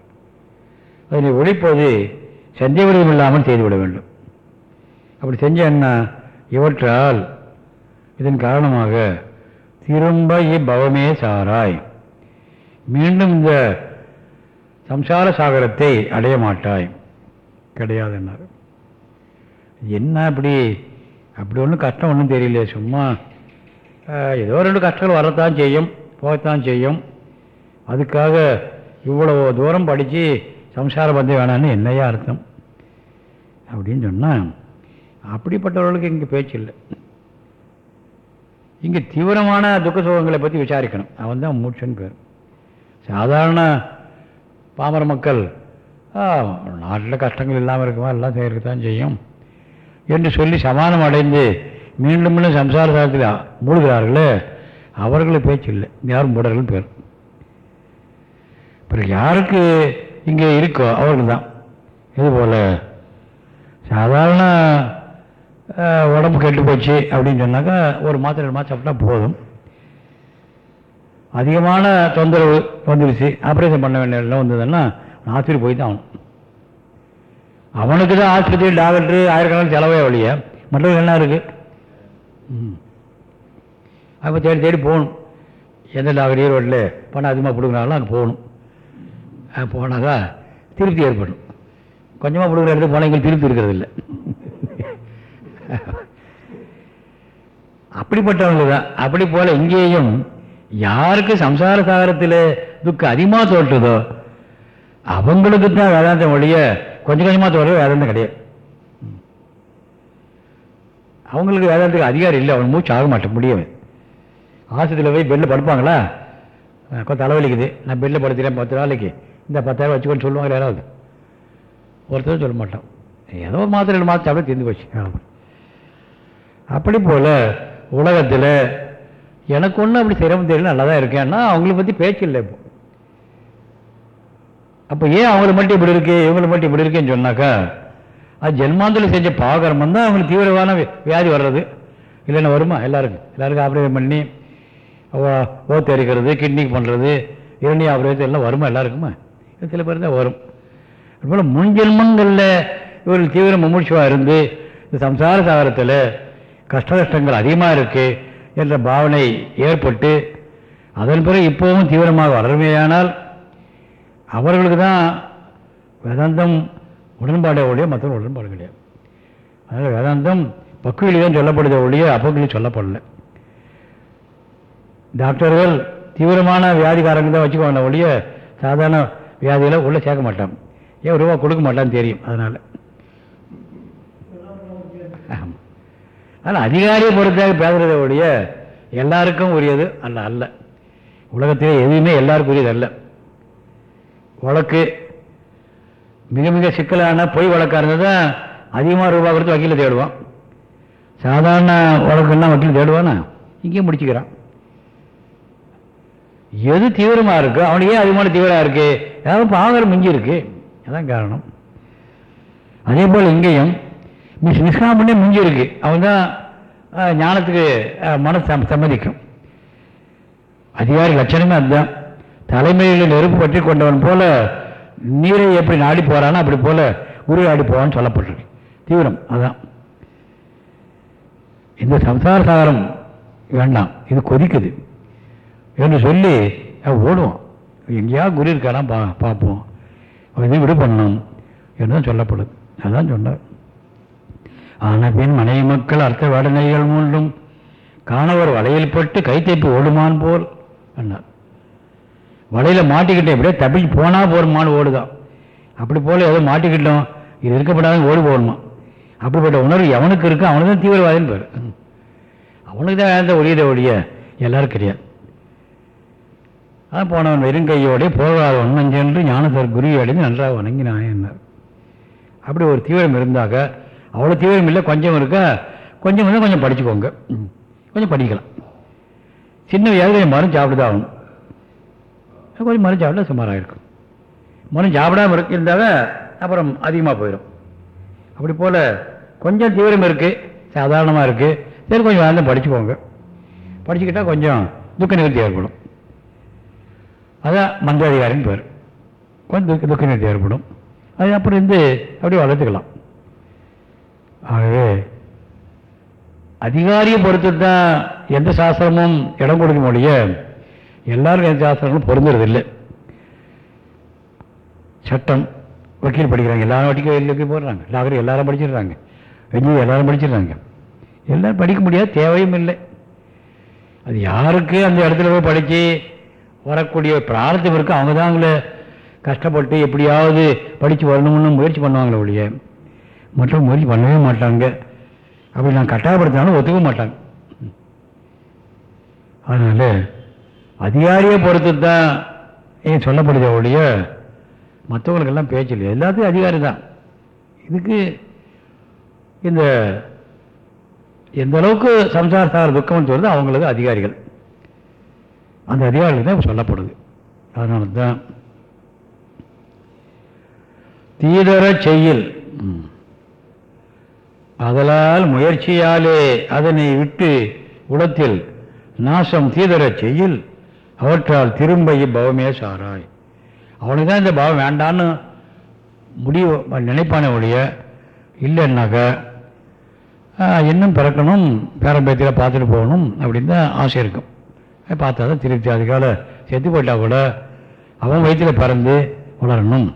அதனை ஒழிப்பது சந்தேகம் இல்லாமல் செய்துவிட வேண்டும். அப்படி செஞ்ச என்ன? இவற்றால் இதன் காரணமாக திரும்ப இப்பவமே சாராய். மீண்டும் இந்த சம்சார சாகரத்தை அடைய மாட்டாய். கிடையாதுன்னார். என்ன அப்படி? அப்படி ஒன்றும் கஷ்டம் ஒன்றும் தெரியல சும்மா ஏதோ ரெண்டு கஷ்டங்கள் வரத்தான் செய்யும் போகத்தான் செய்யும். அதுக்காக இவ்வளோ தூரம் படித்து சம்சார பந்தம் வேணான்னு என்னையா அர்த்தம்? அப்படின்னு சொன்னால் அப்படிப்பட்டவர்களுக்கு இங்கே பேச்சு இல்லை. இங்கே தீவிரமான துக்க சுகங்களை பற்றி விசாரிக்கணும். அவன் தான் மூச்சன் பேர். சாதாரண பாமர மக்கள் நாட்டில் கஷ்டங்கள் இல்லாமல் இருக்குமா? எல்லாம் செய்யறதுக்கு தான் செய்யும். என்று சொல்லி சமானம் அடைந்து மீண்டும் மீண்டும் சம்சார சாரத்தில் மூழ்கிறார்களே அவர்களுக்கு பேச்சு இல்லை. யாரும் மூடர்கள் பேர். பிறகு யாருக்கு இங்கே இருக்கோ அவர்கள் தான். இதுபோல் சாதாரண உடம்பு கெட்டு போச்சு அப்படின்னு சொன்னாக்கா ஒரு மாதம் ரெண்டு மாதம் சாப்பிட்டா போதும். அதிகமான தொந்தரவு வந்துருச்சு. ஆப்ரேஷன் பண்ண வேண்டிய எல்லாம் வந்ததுன்னா ஆஸ்பத்திரி போய் தான் ஆகணும். அவனுக்கு தான் ஆஸ்பத்திரி டாக்டரு ஆயிரக்கணக்கில் செலவே வழிய மற்றவர்கள் என்ன இருக்குது அப்போ தேடி தேடி போகணும். எந்த டாக்டர் ஈரோட்டில் பணம் அதிகமாக கொடுக்குறாங்களோ அங்கே போகணும். போனாக்கா திருப்தி ஏற்படும். கொஞ்சமாக கொடுக்குற இடத்துக்கு போனால் எங்களுக்கு திருப்தி இருக்கிறது இல்லை அப்படிப்பட்டவங்க தான். அப்படி போல் இங்கேயும் யாருக்கு சம்சார சாகரத்தில் துக்கம் அதிகமாக தோற்றுதோ அவங்களுக்கு தான் வேதாந்த மொழிய கொஞ்சம் கொஞ்சமாக தோல்றது வேதாந்தம் கிடையாது. அவங்களுக்கு வேதாந்தத்துக்கு அதிகாரம் இல்லை அவன் மூச்சு ஆக மாட்டேன் முடியவே. ஆஸ்பத்திரியில் போய் பெல்லில் படுப்பாங்களா? கொஞ்சம் தலைவலிக்குது. நான் பெல்லில் படுத்துகிறேன் பத்து நாளைக்கு. இந்த பத்தாயிரம் வச்சுக்கோன்னு சொல்லுவாங்க யாராவது. ஒருத்தரும் சொல்ல மாட்டான். ஏதோ ஒரு மாத்திரை ரெண்டு மாதம் அப்படியே தீர்ந்து போச்சு. அப்படி போல் உலகத்தில் எனக்கு ஒன்றும் அப்படி சிரமம் தெரியல நல்லா தான் இருக்கேன்னா அவங்கள பற்றி பேச்சு இல்லை இப்போ. அப்போ ஏன் அவங்கள மட்டும் இப்படி இருக்கு இவங்களை மட்டும் இப்படி இருக்கேன்னு சொன்னாக்கா அது ஜென்மாந்தில் செஞ்ச பாகரமம் தான் அவங்களுக்கு தீவிரமான வியாதி வர்றது. இல்லைன்னா வருமா? எல்லாருக்கும். எல்லாருக்கும் ஆப்ரேஷன் பண்ணி ஓத்து எரிக்கிறது கிட்னிக்கு பண்ணுறது இரண்டி ஆப்ரேஷன் எல்லாம் வருமா எல்லாருக்குமா? இது சில பேர் தான் வரும். அதுபோல் முன் ஜென்மங்களில் இவர்கள் தீவிர முமுட்சுவாக இருந்து இந்த சம்சார சாகரத்தில் கஷ்ட கஷ்டங்கள் அதிகமாக இருக்குது என்ற பாவனை ஏற்பட்டு அதன் பிறகு இப்போவும் தீவிரமாக வளர்மையானால் அவர்களுக்கு தான் வேதாந்தம் உடன்பாடே ஒழிய மற்ற உடன்பாடு கிடையாது. அதனால் வேதாந்தம் பக்குவிலி தான் சொல்லப்படுதே ஒழிய அப்பக்குவிலி சொல்லப்படல. டாக்டர்கள் தீவிரமான வியாதிக்காரங்க தான் வச்சுக்கோங்க ஒழிய சாதாரண வியாதிகளை உள்ளே சேர்க்க மாட்டான் ஏன் ரூபா கொடுக்க மாட்டான்னு தெரியும் அதனால். ஆமாம் அதனால் அதிகாரியை பொறுத்தாக பேசுகிறத ஒழிய எல்லாருக்கும் உரியது அல்ல அல்ல. உலகத்திலே எதுவுமே எல்லாருக்கும் உரியது அல்ல. வழக்கு மிக மிக சிக்கலான பொய் வழக்காக இருந்தால் தான் அதிகமாக ரூபா கொடுத்து வக்கீலை தேடுவான். சாதாரண வழக்குன்னா வக்கீல் தேடுவானா? இங்கேயும் முடிச்சுக்கிறான். எது தீவிரமாக இருக்கோ அவனுக்கு ஏன் அதிகமான தீவிரமாக இருக்குது ஏதாவது பாகரம் மிஞ்சி இருக்கு. அதான் காரணம். அதே போல் இங்கேயும் மிஸ் நிஷ்காமண்ணே மிஞ்சி இருக்கு அவன் தான் ஞானத்துக்கு அஹ், மனசு சம்மதிக்கும். அதிகாரி லட்சணமே அதுதான். தலைமையில் நெருப்பு பற்றி கொண்டவன் போல நீரை எப்படி நாடி போகிறானோ அப்படி போல குரு ஆடி போவான்னு சொல்லப்பட்டிருக்கு. தீவிரம் அதுதான் இந்த சம்சார சாகரம் வேண்டாம் இது கொதிக்குது. என்று சொல்லி ஓடுவோம் எங்கேயா எங்கேயாவது குரு இருக்காராம் பா பார்ப்போம். இது விடு பண்ணணும் என்று தான் சொல்லப்படுது. அதான் சொன்னார். ஆன பின் மனைவி மக்கள் அர்த்த வேடனைகள் மூன்றும். காணவர் வலையில் பட்டு கைத்தைப்பு ஓடுமான் போல் அண்ணார் வலையில் மாட்டிக்கிட்டே எப்படியே தப்பிச்சு போனால் போருமான்னு ஓடுதான் அப்படி போல் ஏதோ மாட்டிக்கிட்டோம் இது இருக்கப்படாத ஓடி போகணுமா. அப்படிப்பட்ட உணர்வு எவனுக்கு இருக்கோ அவனுக்கு தான் தீவிரவாதின்னு பேர். அவனுக்கு தான் வேந்த ஒழியதை ஒழிய எல்லாரும் கிடையாது அதான் போனவன் வெறுங்கையோடே போகாத நஞ்சென்று ஞானசர் குருவி அடைந்து நன்றாக வணங்கினான் என்னார் அப்படி ஒரு தீவிரம் இருந்தாக்க அவ்வளோ தீவிரம் இல்லை. கொஞ்சம் இருக்கா? கொஞ்சம் வந்து கொஞ்சம் படிச்சுக்கோங்க. கொஞ்சம் படிக்கலாம். சின்ன வியாதி கொஞ்சம் மருந்து சாப்பிட்டு ஆகணும். கொஞ்சம் மருந்து சாப்பிட்டா சுமாராக இருக்கும் மருந்து சாப்பிடாம இருக்கு இருந்தாக்க அப்புறம் அதிகமாக போயிடும் அப்படி போல் கொஞ்சம் தீவிரம் இருக்குது சாதாரணமாக இருக்குது சரி கொஞ்சம் வேலை படிச்சுக்கோங்க. படிச்சுக்கிட்டா கொஞ்சம் துக்க நிவர்த்தி ஏற்படும். அதான் மந்திராதிகாரின்னு பேர். கொஞ்சம் துக்க நிவர்த்தி ஏற்படும். அது அப்புறம் இருந்து அப்படியே வளர்த்துக்கலாம். ஆகவே அதிகாரியை பொறுத்து தான் எந்த சாஸ்திரமும் இடம் கொடுக்க முடிய எல்லாருக்கும் எந்த சாஸ்திரங்களும் பொருந்துறதில்லை. சட்டம் வக்கீல் படிக்கிறாங்க. எல்லாரும் வட்டிக்கு வக்கீல் போடுறாங்க. டாக்டர் எல்லாரும் படிச்சிடுறாங்க. வெஞ்சி எல்லாரும் படிச்சிடுறாங்க. எல்லாரும் படிக்க முடியாது தேவையும் இல்லை. அது யாருக்கு அந்த இடத்துல போய் படித்து வரக்கூடிய பிரார்த்தம் இருக்கு அவங்க தான் அவங்கள கஷ்டப்பட்டு எப்படியாவது படித்து வரணும்னு முயற்சி பண்ணுவாங்களே ஒழிய மற்ற முயற்சி பண்ணவே மாட்டாங்க. அப்படி நான் கட்டாயப்படுத்தினாலும் ஒத்துக்க மாட்டாங்க. அதனால் அதிகாரியை பொறுத்து தான் ஏன் சொல்லப்படுதே ஒழிய மற்றவங்களுக்கெல்லாம் பேச்சு இல்லை. எல்லாத்துக்கும் அதிகாரி தான். இதுக்கு இந்த எந்த அளவுக்கு சம்சார துக்கம்னு சொல்றது அவங்களுக்கு அதிகாரிகள். அந்த அதிகாரிகள் தான் சொல்லப்படுது. அதனால தான் தீதர செய்யில் ம். அதலால் முயற்சியாலே அதனை விட்டு உலத்தில் நாசம் தீதரச் செய்யில் அவற்றால் திரும்ப இப்பவமே சாராய். அவனுக்கு தான் இந்த பாவம் வேண்டான்னு முடிவு நினைப்பானே ஒழிய இல்லைன்னாக்கா இன்னும் பிறக்கணும் பேரம்பயத்தில் பார்த்துட்டு போகணும் அப்படின்னு தான் ஆசை இருக்கும். பார்த்தா தான் திருப்தி. அதுக்கால செத்து போயிட்டால் கூட அவன் வயிற்றில் பிறந்து வளரணும்.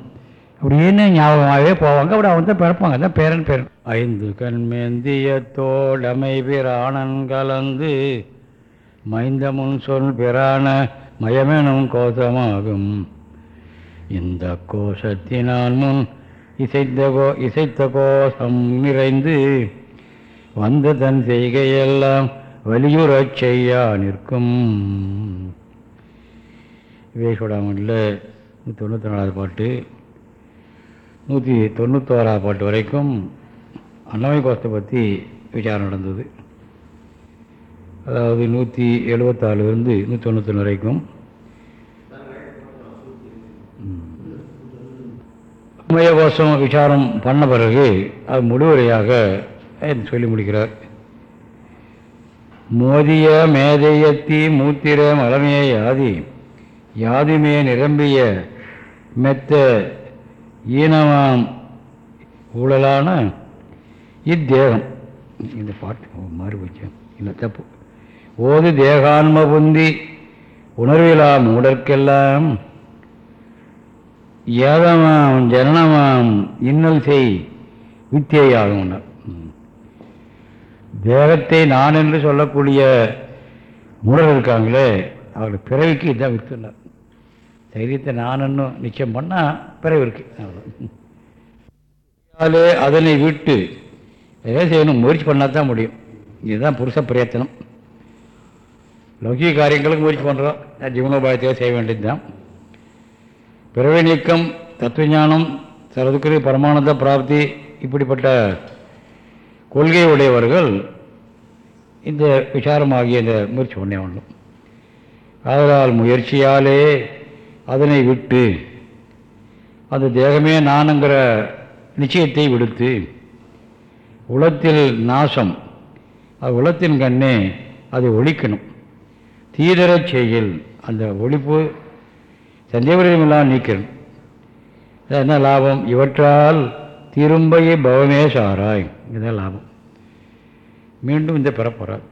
அப்படின்னு ஞாபகமாகவே போவாங்க. அப்படி அவன் தான் பிறப்பாங்க. தான் பேரன் பேரன். ஐந்து கண்மேந்திய தோழமை பிராணன் கலந்து மைந்த முன் சொல் பிரான மயமெனும் கோஷமாகும். இந்த கோஷத்தினால் முன் இசைத்த கோ இசைத்த கோஷம் நிறைந்து வந்த தன் செய்கையெல்லாம் வலியுறச் செய்யா நிற்கும். விவேகோடாமல்ல தொண்ணூற்றி நாலாவது பாட்டு நூற்றி தொண்ணூற்றோராவது பாட்டு வரைக்கும் அன்னமய கோஷத்தை பற்றி விசாரம் நடந்தது. அதாவது நூற்றி எழுபத்தாலிருந்து நூற்றி தொண்ணூத்தொன்று வரைக்கும். அன்னமய கோஷம் விசாரம் பண்ண பிறகு அது முடிவுரையாக சொல்லி முடிக்கிறார்? மோதிய மேதையத்தி மூத்திர மலமைய யாதி யாதுமே நிரம்பிய மெத்த ஈனமாம் ஊழலான இத்தேகம் இந்த பாட்டு மாறி போச்சு. இல்லை தப்பு. ஓது தேகான்ம புந்தி உணர்விலாம் உடற்கெல்லாம் ஏதமாம் ஜனனமாம் இன்னல் செய் வித்தியாகும் தேகத்தை நான் என்று சொல்லக்கூடிய மூடர் இருக்காங்களே அவர்கள் பிறவிக்கு இதான் வித்துனார் தைரியத்தை நானுன்னு நிச்சயம் பண்ணால் பிறகு இருக்கு அதனை விட்டு எதாவது செய்யணும் முயற்சி பண்ணால் தான் முடியும். இதுதான் புருஷ பிரயத்தனம். லௌகிக காரியங்களுக்கு முயற்சி பண்ணுறோம் ஜீவனோபாயத்தையாக செய்ய வேண்டியது தான் பிறவை நீக்கம் தத்துவஞானம் சரதுக்குரிய பரமானந்த பிராப்தி இப்படிப்பட்ட கொள்கை உடையவர்கள் இந்த விசாரமாகிய இந்த முயற்சி பண்ணே ஒன்றும் ஆதலால் முயற்சியாலே அதனை விட்டு அந்த தேகமே நானுங்கிற நிச்சயத்தை விடுத்து உளத்தில் நாசம். அது உளத்தின் கண்ணே அதை ஒழிக்கணும். தீதரச் செயல் அந்த ஒழிப்பு சந்தேகமில்லாம் நீக்கணும். என்ன லாபம்? இவற்றால் திரும்பிய பவமே சாராய். இதுதான் லாபம். மீண்டும் இந்த பெறப்போகிறார்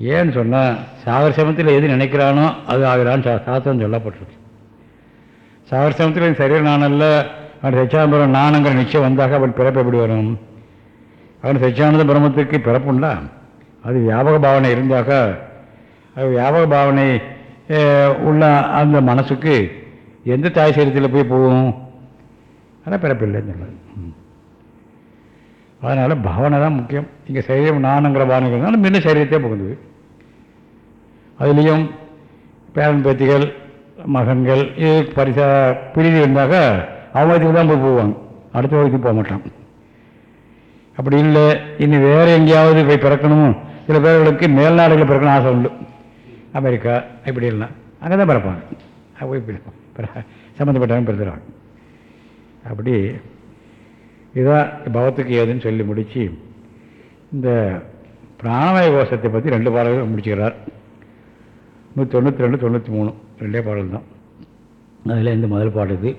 ஏன்னு சொன்னால் சாகர சமத்தில் எது நினைக்கிறானோ அது ஆகிறான்னு சா சாஸ்திரம் சொல்லப்பட்டிருக்கு. சாகர சமத்தில் சரீர நானல்ல அவன் சச்சானந்தரம் நானுங்கிற நிச்சயம் வந்தாக அவன் பிறப்பு எப்படி வரும்? அவன் சச்சியானந்த பிரம்மத்துக்கு பிறப்புண்டா? அது வியாபக பாவனை இருந்தாக்க அது வியாபக பாவனை உள்ள அந்த மனசுக்கு எந்த தாய் சரீரத்தில் போய் போகும்? ஆனால் பிறப்பில்லைன்னு சொல்லுது அதனால் பாவனை தான் முக்கியம். இங்கே சரீரம் நானுங்கிற பாவனை மின்ன முன்ன சரீரத்தே புகுந்தது. அதுலேயும் பேரன் பேத்திகள் மகன்கள் இது பரிசா பிரிதி இருந்தாக்க அவங்களுக்கு தான் போய் போவாங்க. அடுத்த வகுத்துக்கு போக மாட்டான். அப்படி இல்லை. இன்னும் வேறு எங்கேயாவது போய் பிறக்கணும்? சில பேர்களுக்கு மேல்நாடுகளில் பிறக்கணும் ஆசை உண்டு. அமெரிக்கா இப்படி எல்லாம் அங்கே தான் பிறப்பாங்க. போய் சம்மந்தப்பட்டவங்க பிறந்துடுவாங்க அப்படி இதுதான் பவத்துக்கு ஏதுன்னு சொல்லி முடித்து இந்த பிராணமய கோஷத்தை பற்றி ரெண்டு பாடல்கள் முடிச்சுக்கிறார். நூற்றி தொண்ணூற்றி ரெண்டு தொண்ணூற்றி மூணு ரெண்டே பாடல் தான் அதில் இந்த முதல் பாடுது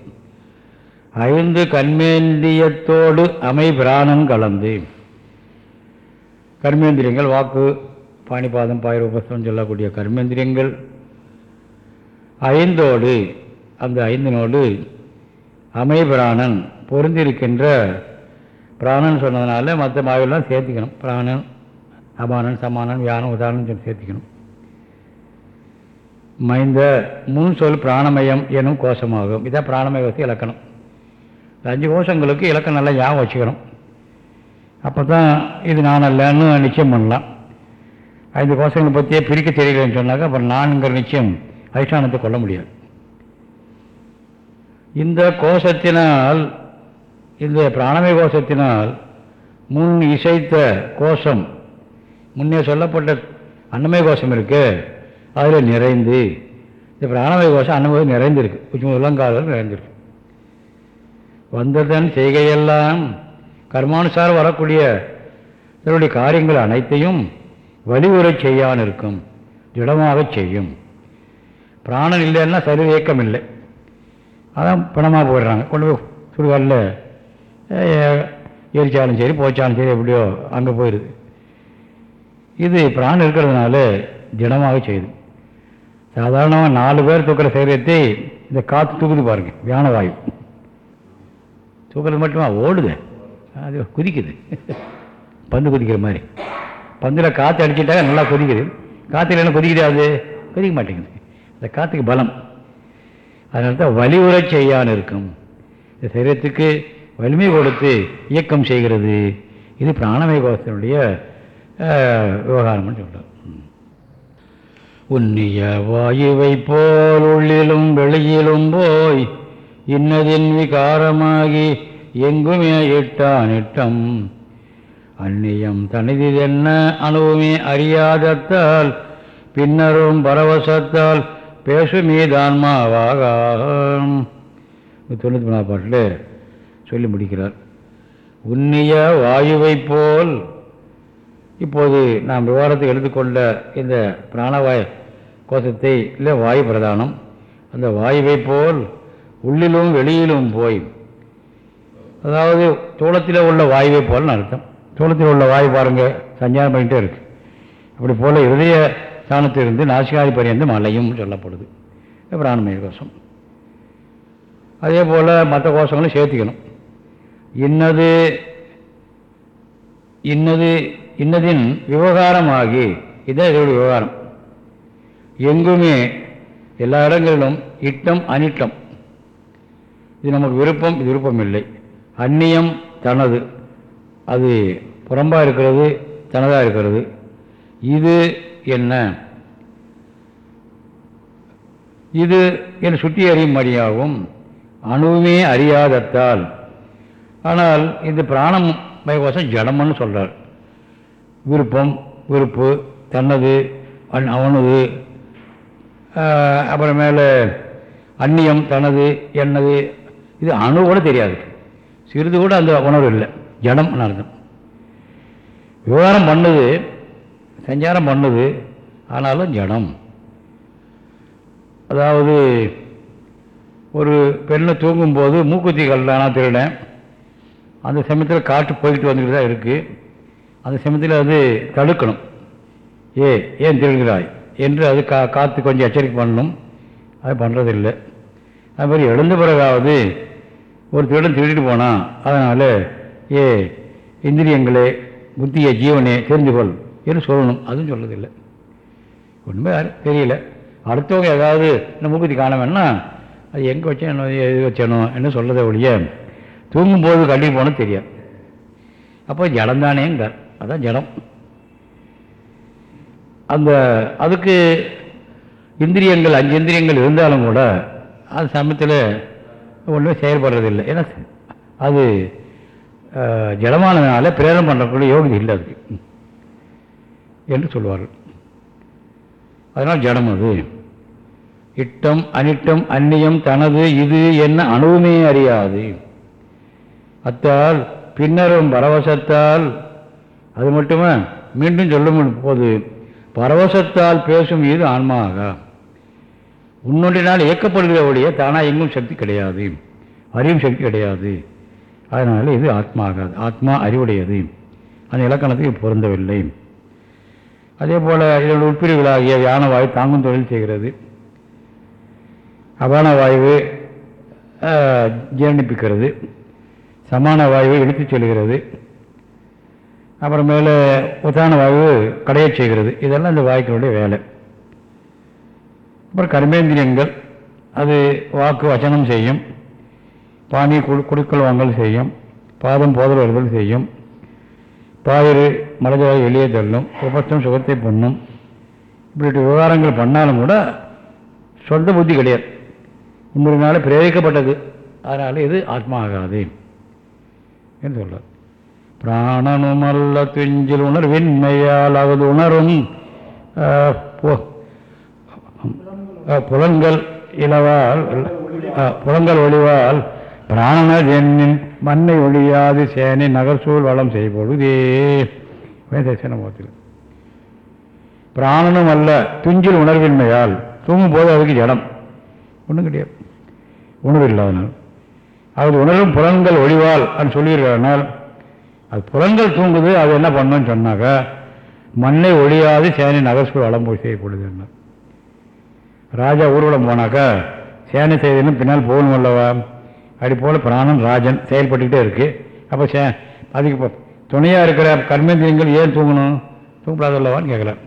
ஐந்து கண்மேந்தியத்தோடு அமை பிராணம் கலந்து. கர்மேந்திரியங்கள் வாக்கு பாணிபாதம் உபசம் சொல்லக்கூடிய கர்மேந்திரியங்கள். ஐந்தோடு அந்த ஐந்தினோடு அமை பிராணன் பொருந்திருக்கின்ற பிராணன் சொன்னதுனால மற்ற மாயெல்லாம் சேர்த்திக்கணும். பிராணன் அபானன் சமானன் வியானம் உதாரணம் சொல்லி சேர்த்திக்கணும். மைந்த முன் சொல் பிராணமயம் எனும் கோஷமாகும். இதான் பிராணமய இலக்கணம். அஞ்சு கோஷங்களுக்கு இலக்கம் நல்லா ஞாபகம் வச்சுக்கணும். அப்போ தான் இது நான் அல்லன்னு நிச்சயம் பண்ணலாம். ஐந்து கோஷங்களை பற்றியே பிரிக்க தெரியலன்னு சொன்னாக்க அப்புறம் நான்கிற நிச்சயம் அதிஷ்டானத்தை கொள்ள முடியாது. இந்த கோஷத்தினால் இந்த பிராணமய கோஷத்தினால் முன் இசைத்த கோஷம் முன்னே சொல்லப்பட்ட அன்னமய கோஷம் இருக்கு அதில் நிறைந்து இந்த பிராணமய கோஷம் அன்னமய நிறைந்திருக்கு. உச்சி உள்ளங்காலில் நிறைந்திருக்கு. வந்ததன் செய்கையெல்லாம் கர்மானுசாரம் வரக்கூடிய தன்னுடைய காரியங்கள் அனைத்தையும் வலியுறச் செய்யான் இருக்கும் திடமாக செய்யும். பிராணன் இல்லைன்னா சரி இயக்கம் இல்லை. அதான் பணமாக போயிடுறாங்க. கொண்டு போய் சுடுகாலில் எரிச்சாலும் சரி போச்சாலும் சரி எப்படியோ அங்கே போயிடுது. இது பிராணம் இருக்கிறதுனால திடமாக செய்யுது. சாதாரணமாக நாலு பேர் தூக்கிற சரீரத்தை இந்த காற்று தூக்குது பாருங்கள் வியானவாயு தூக்குறது மட்டுமா? ஓடுது. அது குதிக்குது. பந்து குதிக்கிற மாதிரி. பந்தில் காற்று அடிச்சுட்டாக்க நல்லா கொதிக்குது. காற்று என்ன கொதிக்குது அது? கொதிக்க மாட்டேங்குது. இந்த காற்றுக்கு பலம். அதனால தான் வலிவுறச் செய்யான்னு இருக்கும். இந்த சரீரத்துக்கு வலிமை கொடுத்து இயக்கம் செய்கிறது. இது பிராணமய கோஷத்தினுடைய விவகாரம்னு சொல்கிறார் உன்னிய வாயுவை போல் உள்ளிலும் வெளியிலும் போய் இன்னதின் விகாரமாகி எங்குமே இட்டானிட்டம். அந்நியம் தனிதிதென்ன அணுவுமே அறியாதத்தால் பின்னரும் பரவசத்தால் பேசுமீதான்மாவாக தொண்ணூற்றி மூணாம் பாட்டில் சொல்லி முடிக்கிறார். உன்னிய வாயுவை போல். இப்போது நாம் விவகாரத்தை எடுத்துக்கொண்ட இந்த பிராணவாய் கோஷத்தை இல்லை வாயு பிரதானம் அந்த வாயுவை போல் உள்ளிலும் வெளியிலும் போய் அதாவது தோளத்தில் உள்ள வாயுவை போல்னு அர்த்தம். தோளத்தில் உள்ள வாயு பாருங்கள் சஞ்சாரம் பண்ணிகிட்டே இருக்கு. அப்படி போல் இருதய ஸ்தானத்திலிருந்து நாசிகாதி பரியந்தம் அலையும் சொல்லப்படுது. பிராணமய கோஷம். அதே போல் மற்ற கோஷங்களும் சேர்த்துக்கணும். இன்னது இன்னது இன்னதின் விவகாரமாகி இதுதான் இதோட விவகாரம். எங்குமே எல்லா இடங்களிலும் இட்டம் அனிட்டம் இது நமக்கு விருப்பம் இது விருப்பம் இல்லை அந்நியம் தனது. அது புறம்பாக இருக்கிறது தனதாக இருக்கிறது. இது என்ன? இது என் சுற்றி அறியும் மடியாகும் அணுவுமே அறியாதத்தால் ஆனால் இந்த பிராணம் பயகோசம் ஜடமன்னு சொல்கிறார் விருப்பம் விருப்பு தன்னது அன் அவனது. அப்புறமேல அந்நியம் தனது என்னது இது அணு கூட தெரியாது. சிறிது கூட அந்த உணர்வு இல்லை. ஜடம் அர்த்தம். விவகாரம் பண்ணுது சஞ்சாரம் பண்ணுது ஆனாலும் ஜடம். அதாவது ஒரு பெண்ணை தூங்கும்போது மூக்குத்தி கல்லானா திருடேன் அந்த சமயத்தில் காற்று போய்கிட்டு வந்துக்கிட்டு தான் இருக்குது அந்த சமயத்தில் அது தடுக்கணும். ஏ ஏன் திருடுகிறாய்? என்று அது கா காற்று கொஞ்சம் எச்சரிக்கை பண்ணணும். அது பண்ணுறதில்லை அதுமாதிரி எழுந்த பிறகாவது ஒரு திருடன் திருடிட்டு போனான் அதனால் ஏ இந்திரியங்களே புத்திய ஜீவனே தெரிஞ்சுக்கொள் என்று சொல்லணும். அதுவும் சொல்லதில்லை. ஒன்றுமே தெரியல. அடுத்தவங்க ஏதாவது இந்த மூக்குத்தி காண வேணா அது எங்கே வச்சேன் என்ன எது வச்சேனோ என்ன சொல்கிறத ஒழிய தூங்கும்போது கட்டி போனால் தெரியும் அப்போ ஜடம்தானேங்கிறார் அதான் ஜடம். அந்த அதுக்கு இந்திரியங்கள் அஞ்சு இந்திரியங்கள் இருந்தாலும் கூட அது சமயத்தில் ஒன்றுமே செயல்படுறதில்லை. ஏன்னா அது ஜடமானதுனால பிரேரணம் பண்ணுறக்கூடிய யோகிதை இல்லை அதுக்கு. என்று சொல்வார்கள். அதனால் ஜடம் அது. இட்டம் அனிட்டம் அந்நியம் தனது இது என்ன அணுவுமே அறியாது. அத்தால் பின்னரும் பரவசத்தால் அது மட்டுமே? மீண்டும் சொல்லும் போது பரவசத்தால் பேசும் இது ஆன்மாக? உன்னொன்றினால் ஒழிய தானாக எங்கும் சக்தி கிடையாது. அறிவும் சக்தி கிடையாது. அதனால் இது ஆத்மா ஆகாது ஆத்மா அறிவுடையது. அந்த இலக்கணத்துக்கு பொருந்தவில்லை. அதே போல் இதனுடைய உட்பிரிவுகளாகிய யானை வாயு தாங்கும் தொழில் செய்கிறது. அபான வாயு ஜீரணிப்பிக்கிறது. சமான வாயுவை இழுத்துச் செல்கிறது. அப்புறமேல உதான வாயு கடையச் செய்கிறது. இதெல்லாம் இந்த வாய்க்களுடைய வேலை. அப்புறம் கர்மேந்திரியங்கள். அது வாக்கு வச்சனம் செய்யும். பாணி குடு குடுக்கல் வாங்கல் செய்யும். பாதம் போதல் வருதல் செய்யும். பாயிறு மலஜாய் வெளியே தள்ளும். உபஸ்தம் சுகத்தை பண்ணும். இப்படி விவகாரங்கள் பண்ணாலும் கூட சொந்த புத்தி கிடையாது. உங்களுனால பிரேரிக்கப்பட்டது அதனால் இது ஆத்மா ஆகாது என்று சொல்றார். பிராணனும் அல்ல துஞ்சில் உணர்வின்மையால் அவது உணரும் புலன்கள் இளவால் புலன்கள் ஒளிவால் பிராணனர் என்னின் மண்ணை ஒழியாது சேனை நகர்சூழ் வளம் செய்பொழுதே. வேதசனமோத்தில் பிராணனும் அல்ல துஞ்சில் உணர்வின்மையால் தூங்கும் போது அதுக்கு ஜடம். ஒன்றும் கிடையாது. உணர்வு இல்லாதனால். அது உணரும் புலன்கள் ஒழிவால் அப்படின்னு சொல்லியிருக்கிறனால் அது புலன்கள் தூங்குது அது என்ன பண்ணுன்னு சொன்னாக்கா மண்ணை ஒழியாது சேனை நகர்சூழ் வளம் போய் செய்யப்படுது ராஜா ஊர்வலம் போனாக்கா சேனை செய்தினும் பின்னால் போகணும் அல்லவா? அப்படி போல் பிராணன் ராஜன் செயல்பட்டுக்கிட்டே இருக்குது அப்போ சே அதுக்கு துணையாக இருக்கிற கர்மேந்திரியங்கள் ஏன் தூங்கணும்? தூங்கப்படாது அல்லவான்னு கேட்கலாம்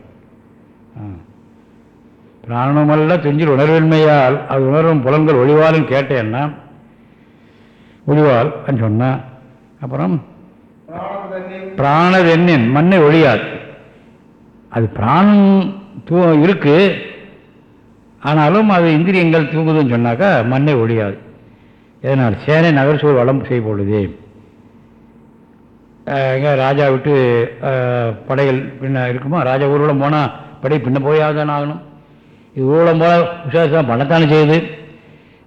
பிராணமல்ல துஞ்சில் உணர்வின்மையால் அது உணர்வும் புலன்கள் ஒளிவாள்னு கேட்டேன்னா அப்படின்னு சொன்னான் அப்புறம் பிராணதென்னின் மண்ணை ஒழியாது. அது பிராணம் தூ இருக்குது ஆனாலும் அது இந்திரியங்கள் தூங்குதுன்னு சொன்னாக்கா மண்ணை ஒழியாது. எதனால்? சேனை நகர் சூழ் வளம் பொழுது எங்கே ராஜா விட்டு படைகள் பின்ன இருக்குமா? ராஜா ஊர்வலம் போனால் படை பின்ன போயாதான் ஆகணும். இது ஊர்வலம் போல விசேஷம் பண்ணத்தானே செய்யுது.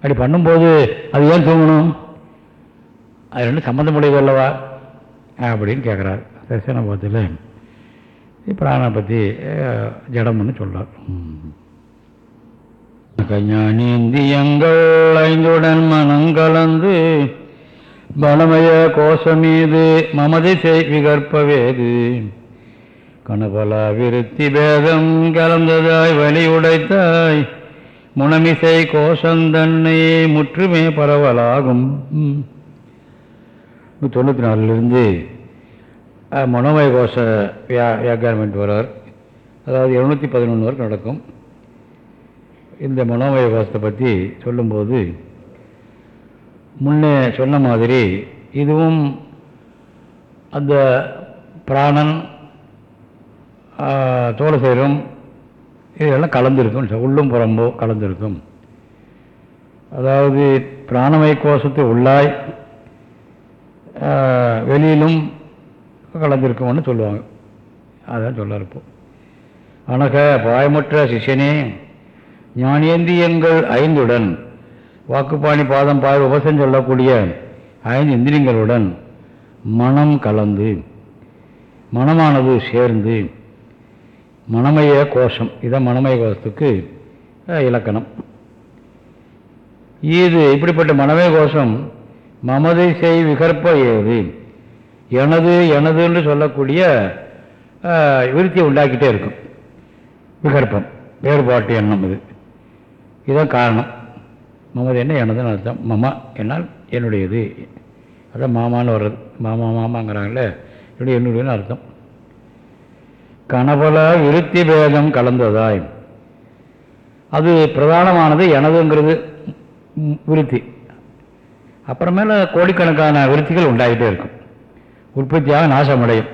அப்படி பண்ணும்போது அது ஏன் தூங்கணும்? அது ரெண்டும் சம்மந்தமுடையது அல்லவா? அப்படின்னு கேட்குறாரு தரிசன பார்த்துல பிராணனை பற்றி ஜடம்னு சொல்கிறார் கஞானேந்தியங்கள் ஐந்துடன் மனங்கலந்து பலமய கோஷமீது மமதிசை விகற்பவேது. கணபலா விருத்தி பேதம் கலந்ததாய் வலி உடைத்தாய் முனமிசை கோஷந்தன்னையே முற்றுமே பரவலாகும். தொண்ணூற்றி நாலுலேருந்து முனமய கோஷ வியா வியாக்கியானம் வரார் அதாவது எழுநூற்றி பதினொன்று வரைக்கும் நடக்கும். இந்த மனோமய கோஷத்தை பற்றி சொல்லும்போது முன்னே சொன்ன மாதிரி இதுவும் அந்த பிராணன் தோலசேரம் இதெல்லாம் கலந்துருக்கும். உள்ளும் புறம்போ கலந்துருக்கும். அதாவது பிராணமய கோஷத்தை உள்ளாய் வெளியிலும் கலந்திருக்கும்னு சொல்லுவாங்க. அதான் சொல்ல இருப்போம் அனக பாயமுற்ற சிஷியனே ஞானேந்திரியங்கள் ஐந்துடன் வாக்குப்பாணி பாதம் பாய் உபசம் சொல்லக்கூடிய ஐந்து இந்திரியங்களுடன் மனம் கலந்து மனமானது சேர்ந்து மனமய கோஷம் இதான் மனமய கோஷத்துக்கு இலக்கணம். இது இப்படிப்பட்ட மனமய கோஷம் மமதை செய் விகற்ப ஏது எனது எனதுன்னு சொல்லக்கூடிய விருத்தியை உண்டாக்கிட்டே இருக்கும். விகற்பம் வேறுபாட்டு எண்ணம் இது. இதுதான் காரணம். மமது என்ன எனதுன்னு அர்த்தம். மமா என்னால் என்னுடையது. அதான் மாமான்னு வர்றது. மாமா மாமாங்கிறாங்களே. என்னுடைய என்னுடையன்னு அர்த்தம். கனபல விருத்தி பேதம் கலந்ததாய். அது பிரதானமானது எனதுங்கிறது விருத்தி. அப்புறமேல கோடிக்கணக்கான விருத்திகள் உண்டாகிட்டே இருக்கும். உற்பத்தியாக நாசமடையும்.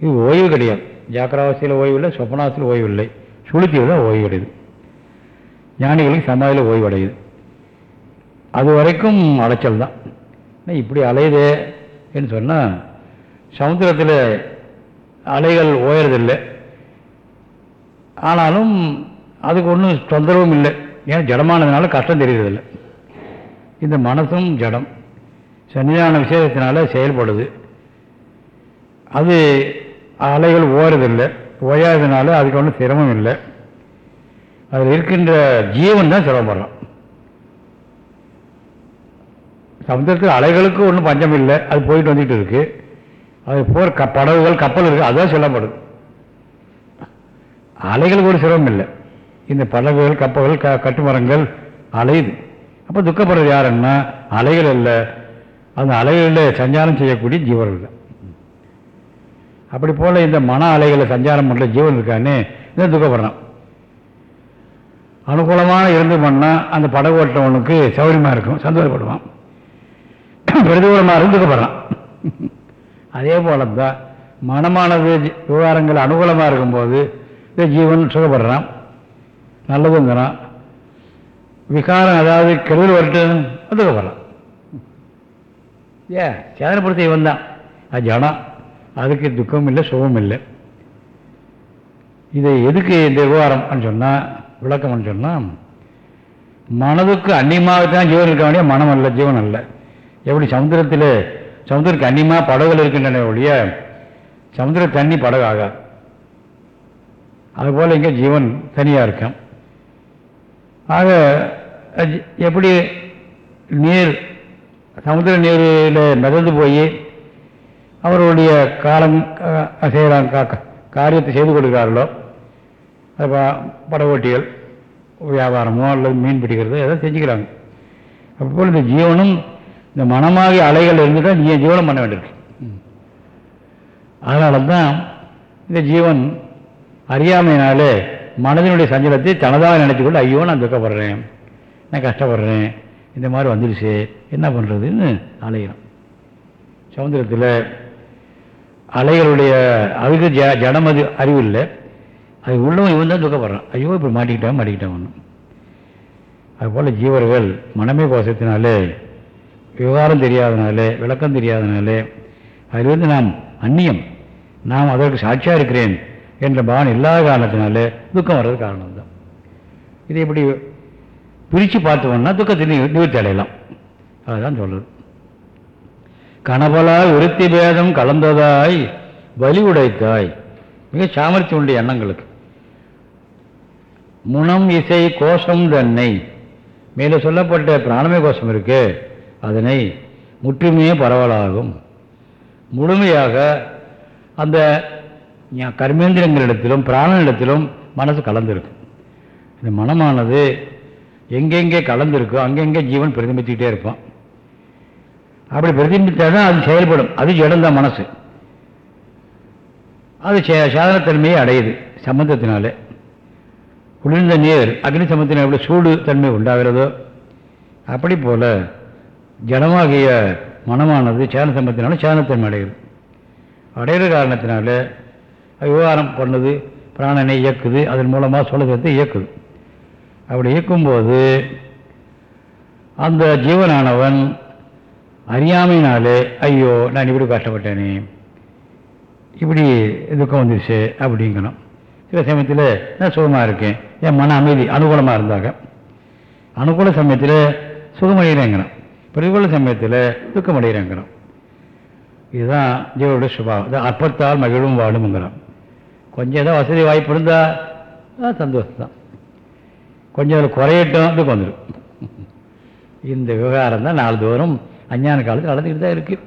இது ஓய்வு கிடையாது. ஜாக்கிராவஸ்தையில் ஓய்வு இல்லை சொப்பனாவஸ்தையில் ஓய்வு இல்லை. சுளுத்தியில் தான் ஓய்வு கிடையாது. ஞானிகளுக்கு சமாதியில் ஓய்வடையுது. அது வரைக்கும் அலைச்சல் தான். இப்படி அலையுதே என்று சொன்னால் சமுத்திரத்தில் அலைகள் ஓயறதில்லை. ஆனாலும் அதுக்கு ஒன்றும் தொந்தரவும் இல்லை. ஏன்னா ஜடமானதுனால கஷ்டம் தெரிகிறதில்லை. இந்த மனசும் ஜடம். சன்னிதான விசேஷத்தினால செயல்படுது. அது அலைகள் ஓயறதில்லை. ஓயாததுனால அதுக்கு ஒன்றும் சிரமம் இல்லை. அதில் இருக்கின்ற ஜீவன் தான் சிரமப்படுறான் சமுதிரத்தில் அலைகளுக்கு ஒன்றும் பஞ்சம் இல்லை அது போயிட்டு வந்துட்டு இருக்கு. அது போகிற க படகுகள் கப்பல் இருக்குது அதுதான் சொல்லப்படுது அலைகளுக்கு ஒரு சிரமம் இல்லை. இந்த படகுகள் கப்பல்கள் க கட்டுமரங்கள் அலையுது. அப்போ துக்கப்படுறது யாருன்னா அலைகள் இல்லை. அந்த அலைகளில் சஞ்சாரம் செய்யக்கூடிய ஜீவர்கள் அப்படி போல் இந்த மன அலைகளை சஞ்சாரம் பண்ணுற ஜீவன் இருக்கானே இதை துக்கப்படுறான். அனுகூலமாக இருந்து பண்ணால் அந்த படகு ஓட்டவனுக்கு சௌகரியமாக இருக்கும் சந்தோஷப்படுவான். பிரதிகூலமாக இருந்துக்கப்படுறான் அதே போல தான் மனமானது விவகாரங்கள் அனுகூலமாக இருக்கும்போது ஜீவன் சுகப்படுறான் நல்லதுங்கிறான். விகாரம் அதாவது கெடுதல் வரட்டும் துக்கப்படுறான் ஏ சேதனப்படுத்த இவன் தான் அது ஜனம். அதுக்கு துக்கம் இல்லை சுகம் இல்லை இதை எதுக்கு இந்த விவகாரம்? சொன்னால் விளக்கம்னு சொன்னால் மனதுக்கு அந்நியமாகத்தான் ஜீவன் இருக்க வேண்டிய மனம் அல்ல ஜீவன் அல்ல. எப்படி சமுத்திரத்தில் சமுத்திரத்துக்கு அந்நியமாக படகுகள் இருக்கின்றன ஒழிய சமுத்திர தண்ணி படகு ஆகாது அதுபோல் இங்கே ஜீவன் தனியாக இருக்கும் ஆக எப்படி நீர் சமுத்திர நீரில் மிதந்து போய் அவர்களுடைய காலம் செய்கிறாங்க காரியத்தை செய்து கொடுக்கிறார்களோ அது படகோட்டிகள் வியாபாரமோ அல்லது மீன் பிடிக்கிறதோ எதோ செஞ்சுக்கிறாங்க. அப்போ இந்த ஜீவனும் இந்த மனமாகிய அலைகள் இருந்து தான் நீ ஜீவனம் பண்ண வேண்டியிருக்கு. அதனால தான் இந்த ஜீவன் அறியாமையினாலே மனதினுடைய சஞ்சலத்தை தனதாக நினச்சிக்கொண்டு ஐயோ நான் துக்கப்படுறேன் நான் கஷ்டப்படுறேன் இந்த மாதிரி வந்துடுச்சு என்ன பண்ணுறதுன்னு அலைகிறோம் சமுத்திரத்தில் அலைகளுடைய அதுக்கு ஜ ஜடம் அது அறிவு இல்லை. அது உள்ளவன் இவன் தான் துக்கப்படுறான். ஐயோ இப்போ மாட்டிக்கிட்டான் மாட்டிக்கிட்டான் அதுபோல் ஜீவர்கள் மனமே கோஷத்தினாலே விவகாரம் தெரியாதனாலே விளக்கம் தெரியாதனாலே அதிலிருந்து நாம் அந்நியம் நாம் அதற்கு சாட்சியாக இருக்கிறேன் என்ற பாவனை இல்லாத காரணத்தினாலே துக்கம் வர்றது காரணம்தான். இதை எப்படி பிரித்து பார்த்தோம்னா துக்கத்தை நிவர்த்தி அடையலாம். அதுதான் சொல்கிறது கனபலாய் விருத்தி பேதம் கலந்ததாய் வலி உடைத்தாய். மிக சாமர்த்தியம் உண்டிய எண்ணங்களுக்கு. முனம் இசை கோஷம் தன்னை. மேலே சொல்லப்பட்ட பிராணமே கோஷம் இருக்கு அதனை முற்றுமையே பரவலாகும். முழுமையாக அந்த கர்மேந்திரங்களிடத்திலும் பிராணனிடத்திலும் மனசு கலந்துருக்கும் இந்த மனமானது எங்கெங்கே கலந்துருக்கோ அங்கெங்கே ஜீவன் பிரதிபித்துக்கிட்டே இருப்பான். அப்படி பிரதிபித்தாதான் அது செயல்படும். அது ஜடந்த மனசு. அது சாதனத்தன்மையை அடையுது சம்பந்தத்தினாலே. குளிர்ந்த நீர் அக்னி சம்பந்தத்தினால் எவ்வளோ சூடு தன்மை உண்டாகிறதோ அப்படி போல் ஜனமாகிய மனமானது சேன சம்பத்தினால சேனத்தன்மை அடைகிறது. அடைகிற காரணத்தினால விவகாரம் பண்ணுது பிராணனை இயக்குது அதன் மூலமாக சொல்லத்தை இயக்குது. அப்படி இயக்கும்போது அந்த ஜீவனானவன் அறியாமையினாலே ஐயோ நான் இப்படி கஷ்டப்பட்டேனே இப்படி துக்கம் வந்துருச்சு அப்படிங்கணும். சில சமயத்தில் நான் சுகமாக இருக்கேன். என் மன அமைதி அனுகூலமாக இருந்தாங்க அனுகூல சமயத்தில் சுகமடைகிறேங்கிறோம் பிரதிகூல சமயத்தில் துக்கமடைகிறேங்கிறோம் இதுதான் ஜீவனுடைய சுபாவம். இது அற்பத்தால் மகிழும் வாழும்ங்கிறோம் கொஞ்சம் ஏதோ வசதி வாய்ப்பு இருந்தால் சந்தோஷம் தான் கொஞ்சம் அதில் குறையட்டும் துக்கம் வந்துடும் இந்த விவகாரம் தான் நாள்தோறும் அஞ்ஞான காலத்தில் நடந்துக்கிட்டு தான் இருக்குது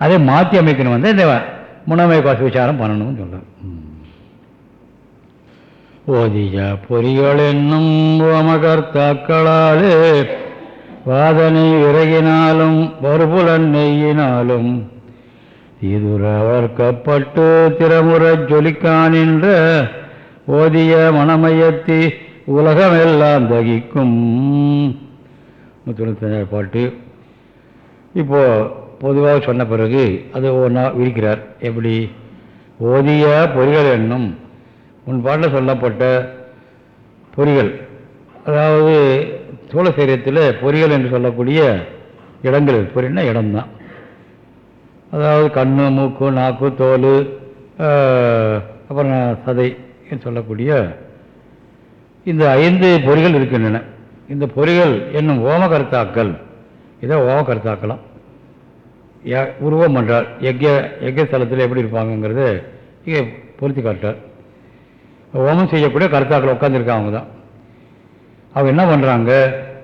அதே மாற்றி அமைக்கணும் வந்து இந்த முன்னமை கோஷ விசாரம் பண்ணணும்னு சொல்கிறார் ஓதிய பொறிகள் என்னும் ஓமகர்த்தாக்களாலே வாதனை விறகினாலும் வருபுலன் நெய்யினாலும் இதுர வளர்க்கப்பட்டு திறமுறச் ஜொலிக்கானின்ற ஓதிய மனமையத்தி உலகமெல்லாம் தகிக்கும். தொண்ணூத்தஞ்சாவது பாட்டு. இப்போது பொதுவாக சொன்ன பிறகு அது ஒன்றா விரிக்கிறார். எப்படி? ஓதிய பொறிகள் என்னும் உன் பாட்டில் சொல்லப்பட்ட பொறிகள். அதாவது சோழ சரீரத்தில் பொறிகள் என்று சொல்லக்கூடிய இடங்கள். பொறின்னா இடம்தான். அதாவது கண்ணு மூக்கு நாக்கு தோல் அப்புறம் சதை சொல்லக்கூடிய இந்த ஐந்து பொறிகள் இருக்கின்றன. இந்த பொறிகள் என்னும் ஓமகர்த்தாக்கள். இதை ஓமகர்த்தாக்கலாம். உருவம் என்றால் எக்ய எக்க ஸ்தலத்தில் எப்படி இருப்பாங்கங்கிறத இங்கே பொருத்தி காட்டார் ஓமம் செய்யக்கூடிய கர்த்தாக்கள் உட்காந்துருக்காங்க தான். அவங்க என்ன பண்ணுறாங்க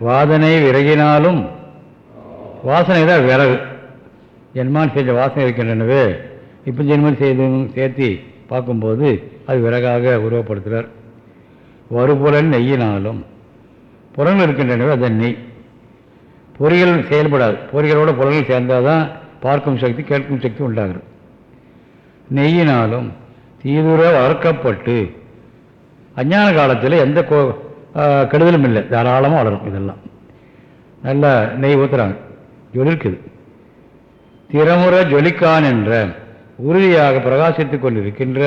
வாதனை விறகினாலும் வாசனை தான் விறகு. ஜென்மான் செஞ்ச வாசனை இருக்கின்றனவே. இப்போ ஜென்மன் செய்து சேர்த்து பார்க்கும்போது அது விறகாக உருவப்படுத்துகிறார் வருபுலன் நெய்யினாலும் புலங்கள் இருக்கின்றனவே அதன் நெய். பொறிகள் செயல்படாது. பொறிகளோட புலங்கள் சேர்ந்தால் தான் பார்க்கும் சக்தி கேட்கும் சக்தி உண்டாகிறது. நெய்யினாலும் தீவிர வளர்க்கப்பட்டு அஞ்ஞான காலத்தில் எந்த கோ கெடுதலும் இல்லை. தாராளமாக வளரும் இதெல்லாம். நல்லா நெய் ஊற்றுறாங்க ஜொலிக்குது திறமுறை ஜொலிக்கான் என்ற உறுதியாக பிரகாசித்து கொண்டிருக்கின்ற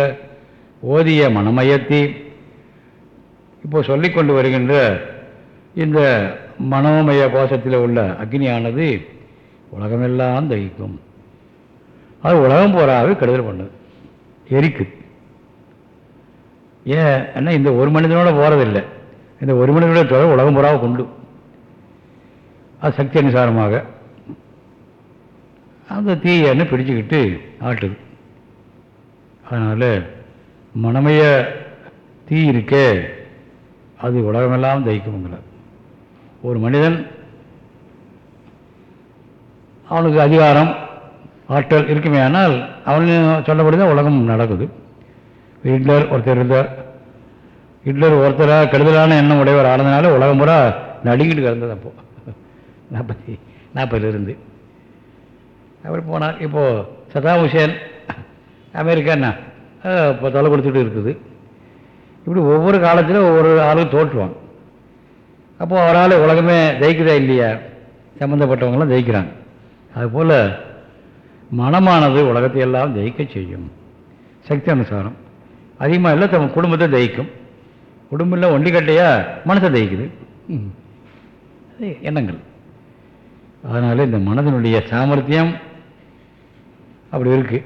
ஓதிய மனமயத்தி இப்போ சொல்லிக்கொண்டு வருகின்ற இந்த மனோமய கோஷத்தில் உள்ள அக்னியானது உலகமெல்லாம் தகிக்கும். அது உலகம் போறாவே கெடுதல் பண்ணுது. எரிக்குது. ஏன்? என்ன இந்த ஒரு மனிதனோட போகிறதில்லை இந்த ஒரு மனிதனோட தொடர் உலகம் பூராவை கொண்டு அது சக்தி அனுசாரமாக. அந்த தீயன்னு பிடிச்சிக்கிட்டு ஆட்டுது. அதனால் மனமைய தீ இருக்கே அது உலகமெல்லாம் தயிக்கும்ங்கிறார் ஒரு மனிதன் அவனுக்கு அதிகாரம் ஆற்றல் இருக்குமே ஆனால் அவனு சொல்லப்படுதான் உலகம் நடக்குது. ஹிட்லர் ஒருத்தர் இருந்தார். ஹிட்லர் ஒருத்தராக கெடுதலான எண்ணம் உடையவர் ஆனதுனால உலகம் பூரா நடுங்கிட்டு கிடந்தது அப்போது நாற்பத்தி நாற்பதுலேருந்து. அப்படி போனார். இப்போது சதாம் ஹுசேன் அமெரிக்கான்னா இப்போ தொலை கொடுத்துட்டு இருக்குது. இப்படி ஒவ்வொரு காலத்திலும் ஒவ்வொரு ஆளும் தோற்றுவாங்க அப்போது அவரால் உலகமே ஜெயிக்குதா இல்லையா? சம்மந்தப்பட்டவங்களாம் ஜெயிக்கிறாங்க. அதுபோல் மனமானது உலகத்தை எல்லாம் ஜெயிக்க செய்யும். சக்தி அனுசாரம். அதிகமாக இல்லை தம் குடும்பத்தை ஜெயிக்கும் குடும்பம் இல்லை ஒண்டிக்கட்டையா மனசை. அது எண்ணங்கள். அதனால் இந்த மனதினுடைய சாமர்த்தியம் அப்படி இருக்கு.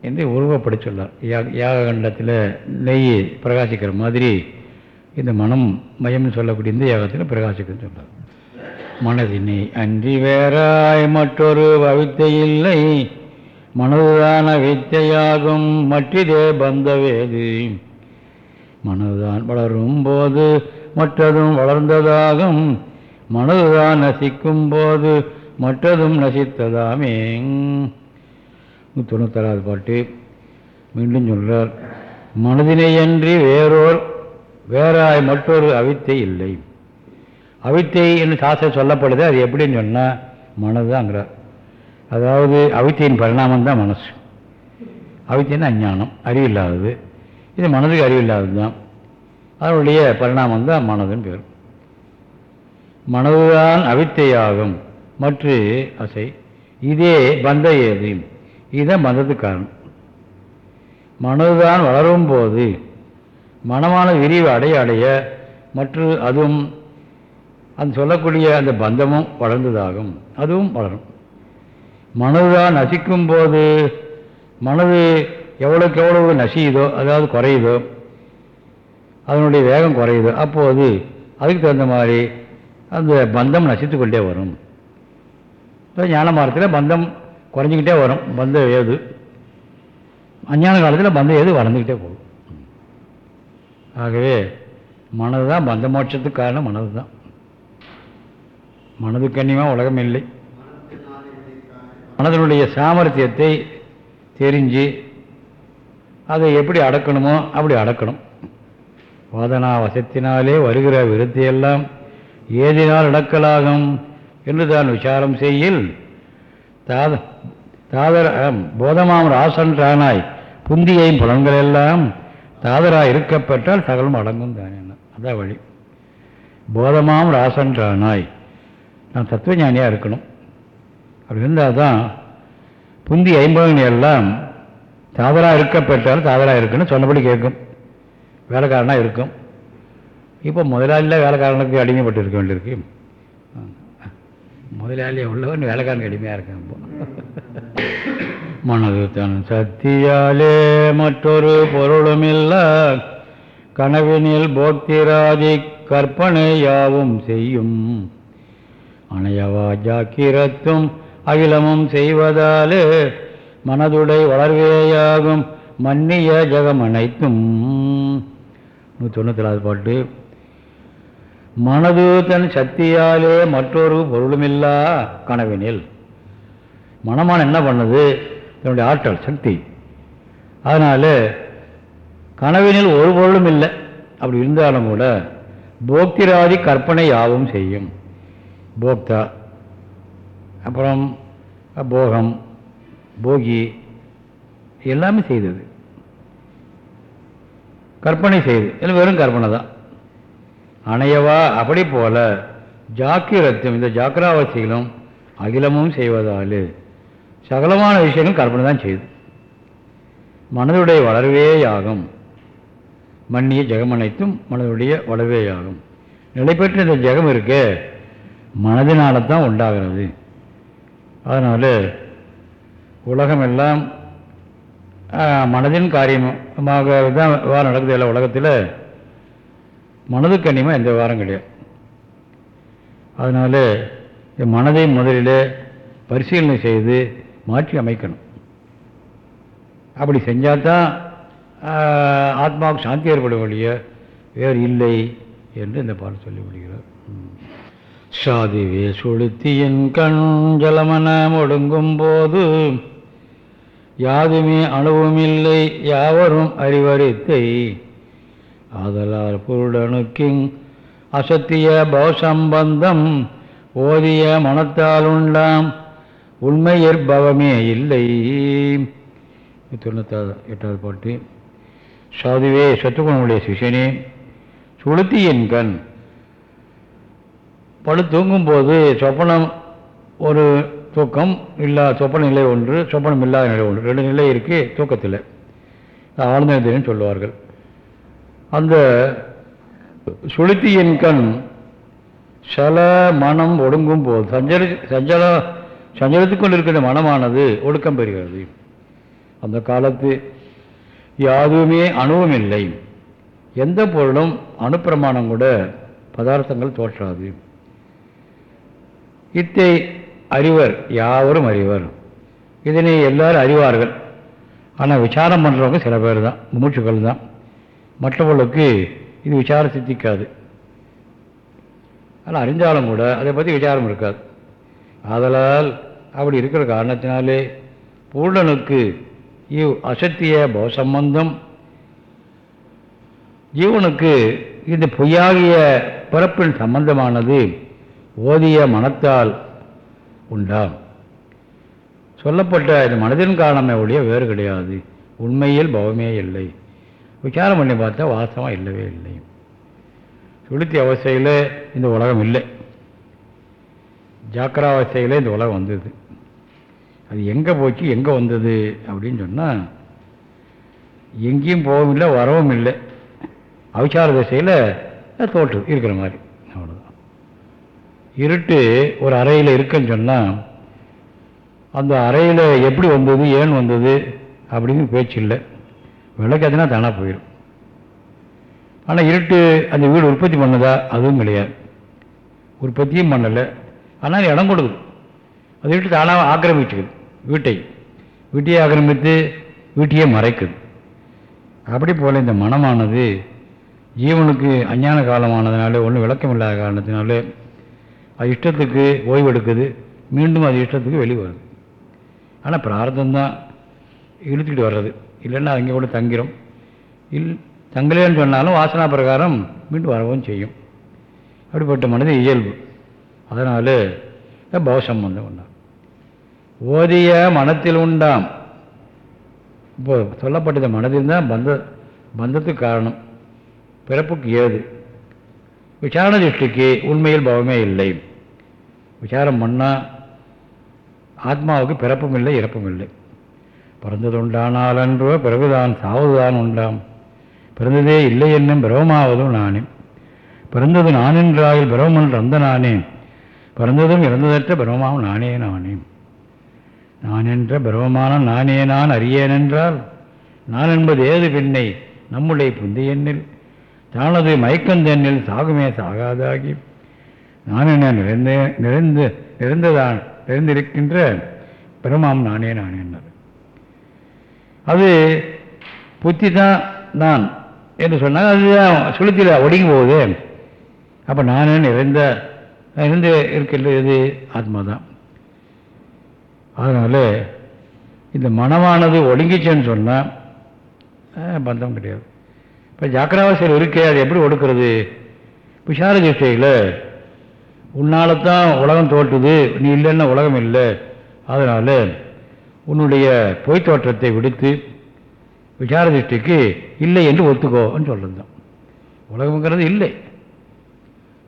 என்று உருவப்படி சொல்லார். யாக யாககண்டத்தில் நெய் பிரகாசிக்கிற மாதிரி இந்த மனம் மயம்னு சொல்லக்கூடிய இந்த யாகத்தில் பிரகாசிக்குன்னு சொல்றார் மனதினை அன்றி வேறாய் மற்றொரு அவித்தை இல்லை. மனதுதான வித்தையாகும் மற்றிதே பந்தவேது. மனதுதான் வளரும் போது மற்றதும் வளர்ந்ததாகும். மனதுதான் நசிக்கும் போது மற்றதும் நசித்ததாமே தொண்ணூத்தாறாவது பாட்டு. மீண்டும் சொல்றார் மனதினையன்றி வேறோர் வேறாய் மற்றொரு அவித்தை இல்லை. அவித்தை என்று சாஸ்திரம் சொல்லப்படுது அது எப்படின்னு சொன்னால் மனதுதாங்கிறார். அதாவது அவித்தையின் பரிணாமம் தான் மனசு. அவித்தைன்னா அஞ்ஞானம் அறிவில்லாதது. இது மனதுக்கு அறிவில்லாதது தான். அதனுடைய பரிணாமம் தான் மனதுன்னு பேர். மனதுதான் அவித்தையாகும். மற்ற அசை. இதே பந்த ஏது. இதுதான் பந்தத்துக்கு காரணம். மனதுதான் வளரும் போது மனமான விரிவு அடைய அடைய மற்ற அதுவும் அந்த சொல்லக்கூடிய அந்த பந்தமும் வளர்ந்ததாகும். அதுவும் வளரும். மனதுதான் நசிக்கும் போது மனது எவ்வளோக்கு எவ்வளவு நசியுதோ அதாவது குறையுதோ அதனுடைய வேகம் குறையுதோ அப்போது அதுக்கு தகுந்த மாதிரி அந்த பந்தம் நசித்து கொண்டே வரும். இப்போ ஞான மரத்தில் பந்தம் குறைஞ்சிக்கிட்டே வரும். பந்தம் ஏது? அஞ்ஞான காலத்தில் பந்தம் ஏது வளர்ந்துக்கிட்டே போகும். ஆகவே மனது தான் பந்த மோட்சத்துக்கு காரணம் மனது தான் மனது கண்ணியமாக உலகம் இல்லை. மனதனுடைய சாமர்த்தியத்தை தெரிஞ்சு அதை எப்படி அடக்கணுமோ அப்படி அடக்கணும். வாதனா வசத்தினாலே வருகிற விருத்தியெல்லாம் ஏதினால் அடக்கலாகும் என்று தான் விசாரம் செய்யில் தாத தாதர போதமாம் ராசன்றானாய் புந்தியையும் புலன்களெல்லாம் தாதராக இருக்கப்பட்டால் சகலம் அடங்கும் தானே அதான் வழி. போதமாம் ராசன்றானாய் நான் தத்துவஞானியாக இருக்கணும். அப்படி இருந்தால் தான் புந்தி ஐம்பதுன்னு எல்லாம் தாவராக இருக்கப்பட்டாலும் தாவராக இருக்குன்னு சொன்னபடி கேட்கும். வேலைக்காரனாக இருக்கும். இப்போ முதலாளியில் வேலைக்காரனுக்கு அடிமைப்பட்டு இருக்க வேண்டியிருக்கு. முதலாளியை உள்ளவன் வேலைக்காரனுக்கு அடிமையாக இருக்கான் இப்போ. மனது தன் சக்தியாலே மற்றொரு பொருளுமில்ல கனவினில் போக்திராதி கற்பனை யாவும் செய்யும். அணையவா ஜாக்கிரத்தும் அகிலமும் செய்வதாலே மனதுடை வளர்வேயாகும். மன்னிய ஜெகம் அனைத்தும் நூற்றி பாட்டு. மனது தன் சக்தியாலே மற்றொரு பொருளுமில்லா கனவினில். மனமான என்ன பண்ணுது? தன்னுடைய ஆற்றல் சக்தி. அதனால் கனவினில் ஒரு பொருளும் இல்லை அப்படி இருந்தாலும் கூட போக்திராதி கற்பனை யாவும் செய்யும். போக்தா அப்புறம் போகம் போகி எல்லாமே செய்தது. கற்பனை செய்து இல்லை வெறும் கற்பனை தான். அணையவா அப்படி போல ஜாக்கிரத்தும் இந்த ஜாக்கிராவசிகளும் அகிலமும் செய்வதால் சகலமான விஷயங்களும் கற்பனை தான் செய்யுது மனதுடைய வளர்வேயாகும். மண்ணிய ஜெகம் அனைத்தும் மனதுடைய வளர்வேயாகும். நிலை பெற்ற இந்த ஜெகம் இருக்கே மனதினால தான் உண்டாகிறது. அதனால் உலகமெல்லாம் மனதின் காரியமாக தான் விவகாரம் நடக்குது இல்லை உலகத்தில். மனதுக்கு அந்நியமாக எந்த விவகாரம் கிடையாது. அதனால் இந்த மனதை முதலில் பரிசீலனை செய்து மாற்றி அமைக்கணும். அப்படி செஞ்சால் தான் ஆத்மாவுக்கு சாந்தி ஏற்படும் வழிய வேறு இல்லை என்று இந்த பாடல் சொல்லி விடுகிறார் சாதிவே சுளுத்தியின் கண் ஜலமன ஒடுங்கும் போது யாதுமே அணுவுமில்லை யாவரும் அறிவறித்தை. ஆதலால் பொருடனுக்கிங் அசத்திய பவசம்பந்தம் ஓதிய மனத்தால் உண்டாம் உண்மையிற்பவமே இல்லை. தொண்ணூத்தாறு எட்டாவது பாட்டு. சாதுவே சத்துகுணமுடைய சிஷியனே சுளுத்தியின் கண் படு தூங்கும்போது சொப்பனம் ஒரு தூக்கம் இல்லா சொப்பன நிலை ஒன்று சொப்பனம் இல்லாத நிலை ஒன்று. ரெண்டு நிலை இருக்குது தூக்கத்தில். ஆழ்ந்த சொல்லுவார்கள். அந்த சுளுத்தியின் கண் சல மனம் ஒடுங்கும் போது சஞ்சரி சஞ்சல சஞ்சலித்து கொண்டிருக்கின்ற மனமானது ஒடுக்கம் பெறுகிறது. அந்த காலத்து யாதுமே அணுவும் இல்லை. எந்த பொருளும் அணுப்பிரமாணம் கூட பதார்த்தங்கள் தோற்றாது. இத்தை அறிவர் யாவரும் அறிவர். இதனை எல்லாரும் அறிவார்கள். ஆனால் விசாரம் பண்ணுறவங்க சில பேர் தான் மூச்சுக்கள் தான் மற்றவர்களுக்கு இது விசாரம் சித்திக்காது. ஆனால் அறிஞ்சாலும் கூட அதை பற்றி விசாரம் இருக்காது. ஆதலால் அப்படி இருக்கிற காரணத்தினாலே பூர்ணனுக்கு இவ் அசத்திய பவசம்பந்தம் ஜீவனுக்கு இந்த பொய்யாகிய பிறப்பின் சம்பந்தமானது ஓதிய மனத்தால் உண்டாம். சொல்லப்பட்ட இந்த மனதின் காரணமே ஒழிய வேறு கிடையாது. உண்மையில் பவமே இல்லை. விசாரம் பண்ணி பார்த்தா வாசமாக இல்லவே இல்லை. சுளுத்தி அவஸ்தையில் இந்த உலகம் இல்லை. ஜாக்கிராவஸ்தையில் இந்த உலகம் வந்தது. அது எங்கே போச்சு எங்கே வந்தது அப்படின்னு சொன்னால் எங்கேயும் போகவும் இல்லை வரவும் இல்லை. அவசார திசையில் தோற்று இருக்கிற மாதிரி. இருட்டு ஒரு அறையில் இருக்குன்னு சொன்னால் அந்த அறையில் எப்படி வந்தது ஏன் வந்தது அப்படின்னு பேச்சு இல்லை. விளக்கத்தினா தானாக போயிடும் ஆனால் இருட்டு அந்த வீடு உற்பத்தி பண்ணதா அதுவும் கிடையாது. உற்பத்தியும் பண்ணலை. ஆனால் இடம் கொடுக்குது. அது இருட்டு தானாக ஆக்கிரமிச்சுக்குது வீட்டை. வீட்டையே ஆக்கிரமித்து வீட்டையே மறைக்குது. அப்படி போல் இந்த மனமானது ஜீவனுக்கு அஞ்ஞான காலமானதுனால ஒன்றும் விளக்கம் இல்லாத காரணத்தினாலே அது இஷ்டத்துக்கு ஓய்வெடுக்குது மீண்டும் அது இஷ்டத்துக்கு வெளியே வருது. ஆனால் பிரார்த்தம் தான் இழுத்துக்கிட்டு வர்றது. இல்லைன்னா அங்கே கூட தங்கிரும். இல் தங்கலேன்னு சொன்னாலும் வாசனா பிரகாரம் மீண்டும் வரவும் செய்யும். அப்படிப்பட்ட மனது இயல்பு. அதனால் பவசம்பந்தம் உண்டாம். ஓதிய மனத்தில் உண்டாம். இப்போ சொல்லப்பட்டது மனதில் தான் பந்த பந்தத்துக்கு காரணம். பிறப்புக்கு ஏது? விசாரண திருஷ்டிக்கு உண்மையில் பவமே இல்லை. விசாரம் பண்ணால் ஆத்மாவுக்கு பிறப்பும் இல்லை இறப்பும் இல்லை பிறந்தது உண்டானாலன்றோ பிறகுதான் சாவதுதான் உண்டாம். பிறந்ததே இல்லை என்னும் பிரவமாவதும் நானே. பிறந்தது நானென்றாயில் பிரமன் ரந்த நானே பிறந்ததும் இறந்ததற்ற பிரவமாவும் நானே நானே. நான் என்ற பிரமமான நானே நான் அறியேனென்றால் நான் என்பது ஏது பெண்ணை நம்முடைய புந்தையெண்ணில் தானது மயக்கந்தெண்ணில் சாகுமே சாகாதாகி. நான் என்ன நிறைந்த நிறைந்து நிறைந்ததான் நிறைந்திருக்கின்ற பிரமாம் நானே நானே என்னது அது புத்தி தான் நான் என்று சொன்னால் அதுதான் சுளுத்தியில் ஒடுங்கி போகுது அப்போ நானே நிறைந்த நிறைந்து இருக்கின்றது ஆத்மா தான் அதனால் இந்த மனமானது ஒடுங்கிச்சேன்னு சொன்னால் பந்தம் கிடையாது. இப்போ ஜாக்கிரவாசியில் இருக்கே அது எப்படி ஒடுக்கிறது? விசார திசையில் உன்னால தான் உலகம் தோற்றுது. நீ இல்லைன்னா உலகம் இல்லை. அதனால் உன்னுடைய பொய் தோற்றத்தை விடுத்து விசார திருஷ்டிக்கு இல்லை என்று ஒத்துக்கோன்னு சொல்கிறது தான் உலகம்ங்கிறது இல்லை.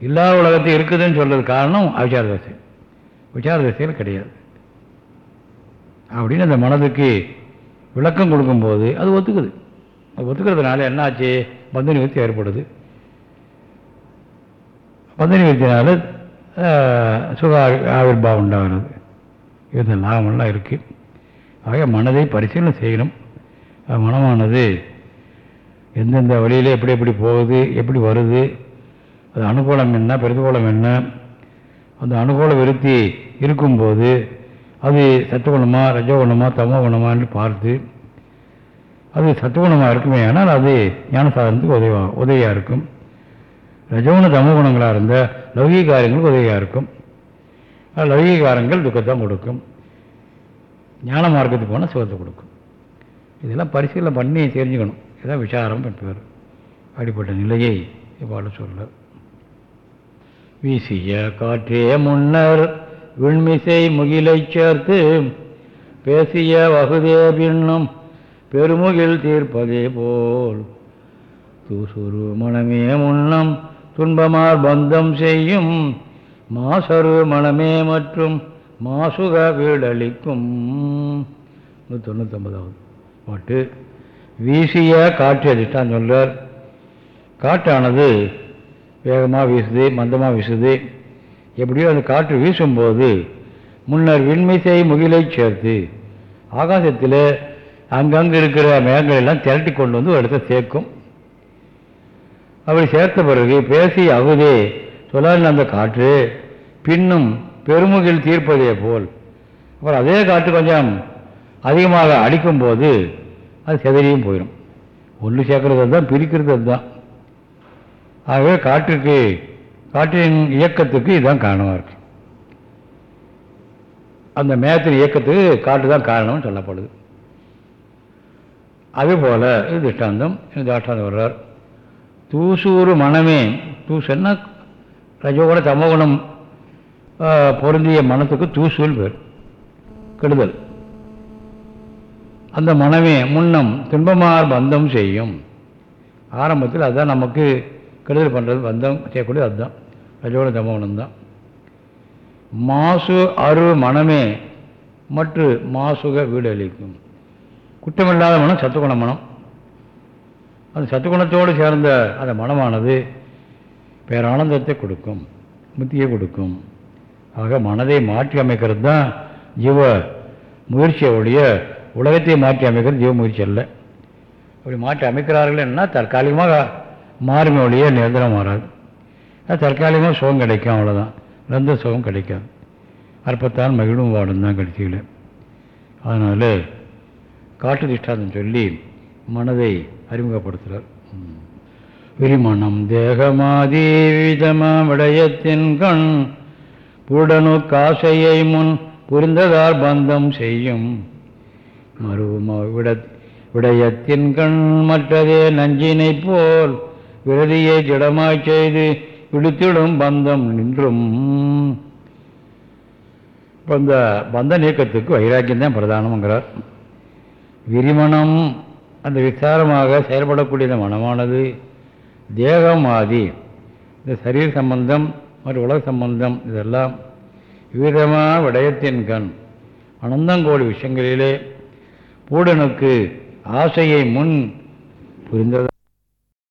இல்லாத உலகத்தை இருக்குதுன்னு சொல்கிறது காரணம் அவிசார தசை விசார தசையில் கிடையாது. அப்படின்னு அந்த மனதுக்கு விளக்கம் கொடுக்கும்போது அது ஒத்துக்குது. அது ஒத்துக்கிறதுனால என்னாச்சு? பந்த நிவர்த்தி ஏற்படுது. பந்த நிவர்த்தினால சுக ஆவிர்பாவம் உண்டாகிறது. இது லாபமெல்லாம் இருக்குது ஆக மனதை பரிசீலனை செய்யணும். மனமானது எந்தெந்த வழியில் எப்படி எப்படி போகுது எப்படி வருது அது அனுகூலம் என்ன பிரதிகூலம் என்ன அந்த அனுகூல விருத்தி இருக்கும்போது அது சத்துவகுணமா ரஜகுணமா தமோ குணமான்னு பார்த்து அது சத்துவகுணமாக இருக்குமே ஆனால் அது ஞான சாதனத்துக்கு உதவியா உதவியாக இருக்கும். ரஜோன தமோ குணங்களாக இருந்த லௌகிக காரியங்களுக்கு உதவியாக இருக்கும். லௌகிக காரங்கள் துக்கத்தான் கொடுக்கும். ஞான மார்க்கத்துக்கு போனால் சுகத்தை கொடுக்கும். இதெல்லாம் பரிசீலனை பண்ணி தெரிஞ்சுக்கணும். இதான் விசாரம் பேர். அப்படிப்பட்ட நிலையை இவ்வாறு சொல்ல. வீசிய காற்றே முன்னர் விண்மிசை முகிலை சேர்த்து பேசிய வகுதே பின்னும் பெருமுகில் தீர்ப்பதே போல். தூசுரு மனமே முன்னம் துன்பமார் பந்தம் செய்யும் மாசரு மனமே மற்றும் மாசுக வீடளிக்கும். நூற்றி தொண்ணூத்தொம்பதாவது பாட்டு. வீசிய காற்று அதிர்ஷ்டான் சொல்கிறார் காற்றானது வேகமாக வீசுது மந்தமாக வீசுது. எப்படியோ அந்த காற்று வீசும்போது முன்னர் விண்மிசை முகிலை சேர்த்து ஆகாசத்தில் அங்கங்கே இருக்கிற மேகங்கள் எல்லாம் திரட்டி கொண்டு வந்து ஒரு இடத்த சேர்க்கும். அப்படி சேர்த்த பிறகு பேசி அகுதே சொல்லால் அந்த காற்று பின்னும் பெருமுகில் தீர்ப்பதே போல். அப்புறம் அதே காற்று கொஞ்சம் அதிகமாக அடிக்கும்போது அது செதறியும் போயிடும் ஒன்று சேர்க்கறது அதுதான் பிரிக்கிறது அதுதான். ஆகவே காற்றுக்கு காற்றின் இயக்கத்துக்கு இதுதான் காரணமாக இருக்கு. அந்த மேகத்தின் இயக்கத்துக்கு காற்று தான் காரணம்னு சொல்லப்படுது. அதுபோல் இது திஷ்டாந்தம் இந்த தாஷ்டாந்தம் வர்றார். தூசூறு மனமே தூசுன்னா ரஜோகுண தமோகுணம் பொருந்திய மனத்துக்கு தூசூல் பேர் கெடுதல். அந்த மனமே முன்னம் துன்பமார் பந்தம் செய்யும். ஆரம்பத்தில் அதுதான் நமக்கு கெடுதல் பண்ணுறது பந்தம் செய்யக்கூடியது அதுதான். ரஜோகுண தமோகுணம் தான். மாசு அரு மனமே மற்ற மாசுக வீடு அளிக்கும் குற்றமில்லாத மனம் சத்துக்குண மனம். அந்த சத்துக்குணத்தோடு சேர்ந்த அந்த மனமானது பேரானந்தத்தை கொடுக்கும் முத்தியை கொடுக்கும். ஆக மனதை மாற்றி அமைக்கிறது தான் ஜீவ முயற்சியோடைய உலகத்தை மாற்றி அமைக்கிறது ஜீவ முயற்சி அல்ல. அப்படி மாற்றி அமைக்கிறார்கள் என்ன தற்காலிகமாக மாறுமே ஒழிய நிரந்தரம் மாறாது. அது தற்காலிகமாக சுகம் கிடைக்கும் அவ்வளோதான் நிரந்தர சுகம் கிடைக்காது. அற்பத்தான் மகிழும் வாடும் தான் கடைசியில். அதனால் காட்டு திஷ்டாந்தம் சொல்லி மனதை அறிமுகப்படுத்துகிறார் விரிமணம் தேகமாதி விடயத்தின் கண் புடனு காசையை முன் புரிந்ததால் பந்தம் செய்யும். மருவம விட விடயத்தின் கண் மற்றதே நஞ்சினை போல் விரதியை ஜடமாய் செய்து விடுத்திடும் பந்தம் நின்றும். இப்போ இந்த பந்த நீக்கத்துக்கு வைராக்கியம் தான் பிரதானம்ங்கிறார். விரிமணம் அந்த விசாரமாக செயல்படக்கூடிய இந்த மனமானது தேகம் ஆதி இந்த சரீர சம்பந்தம் மற்றும் உலக சம்பந்தம் இதெல்லாம் விதமான விடயத்தின் கண். அனந்தங்கோடி விஷயங்களிலே பூடனுக்கு ஆசையை முன் புரிந்தது.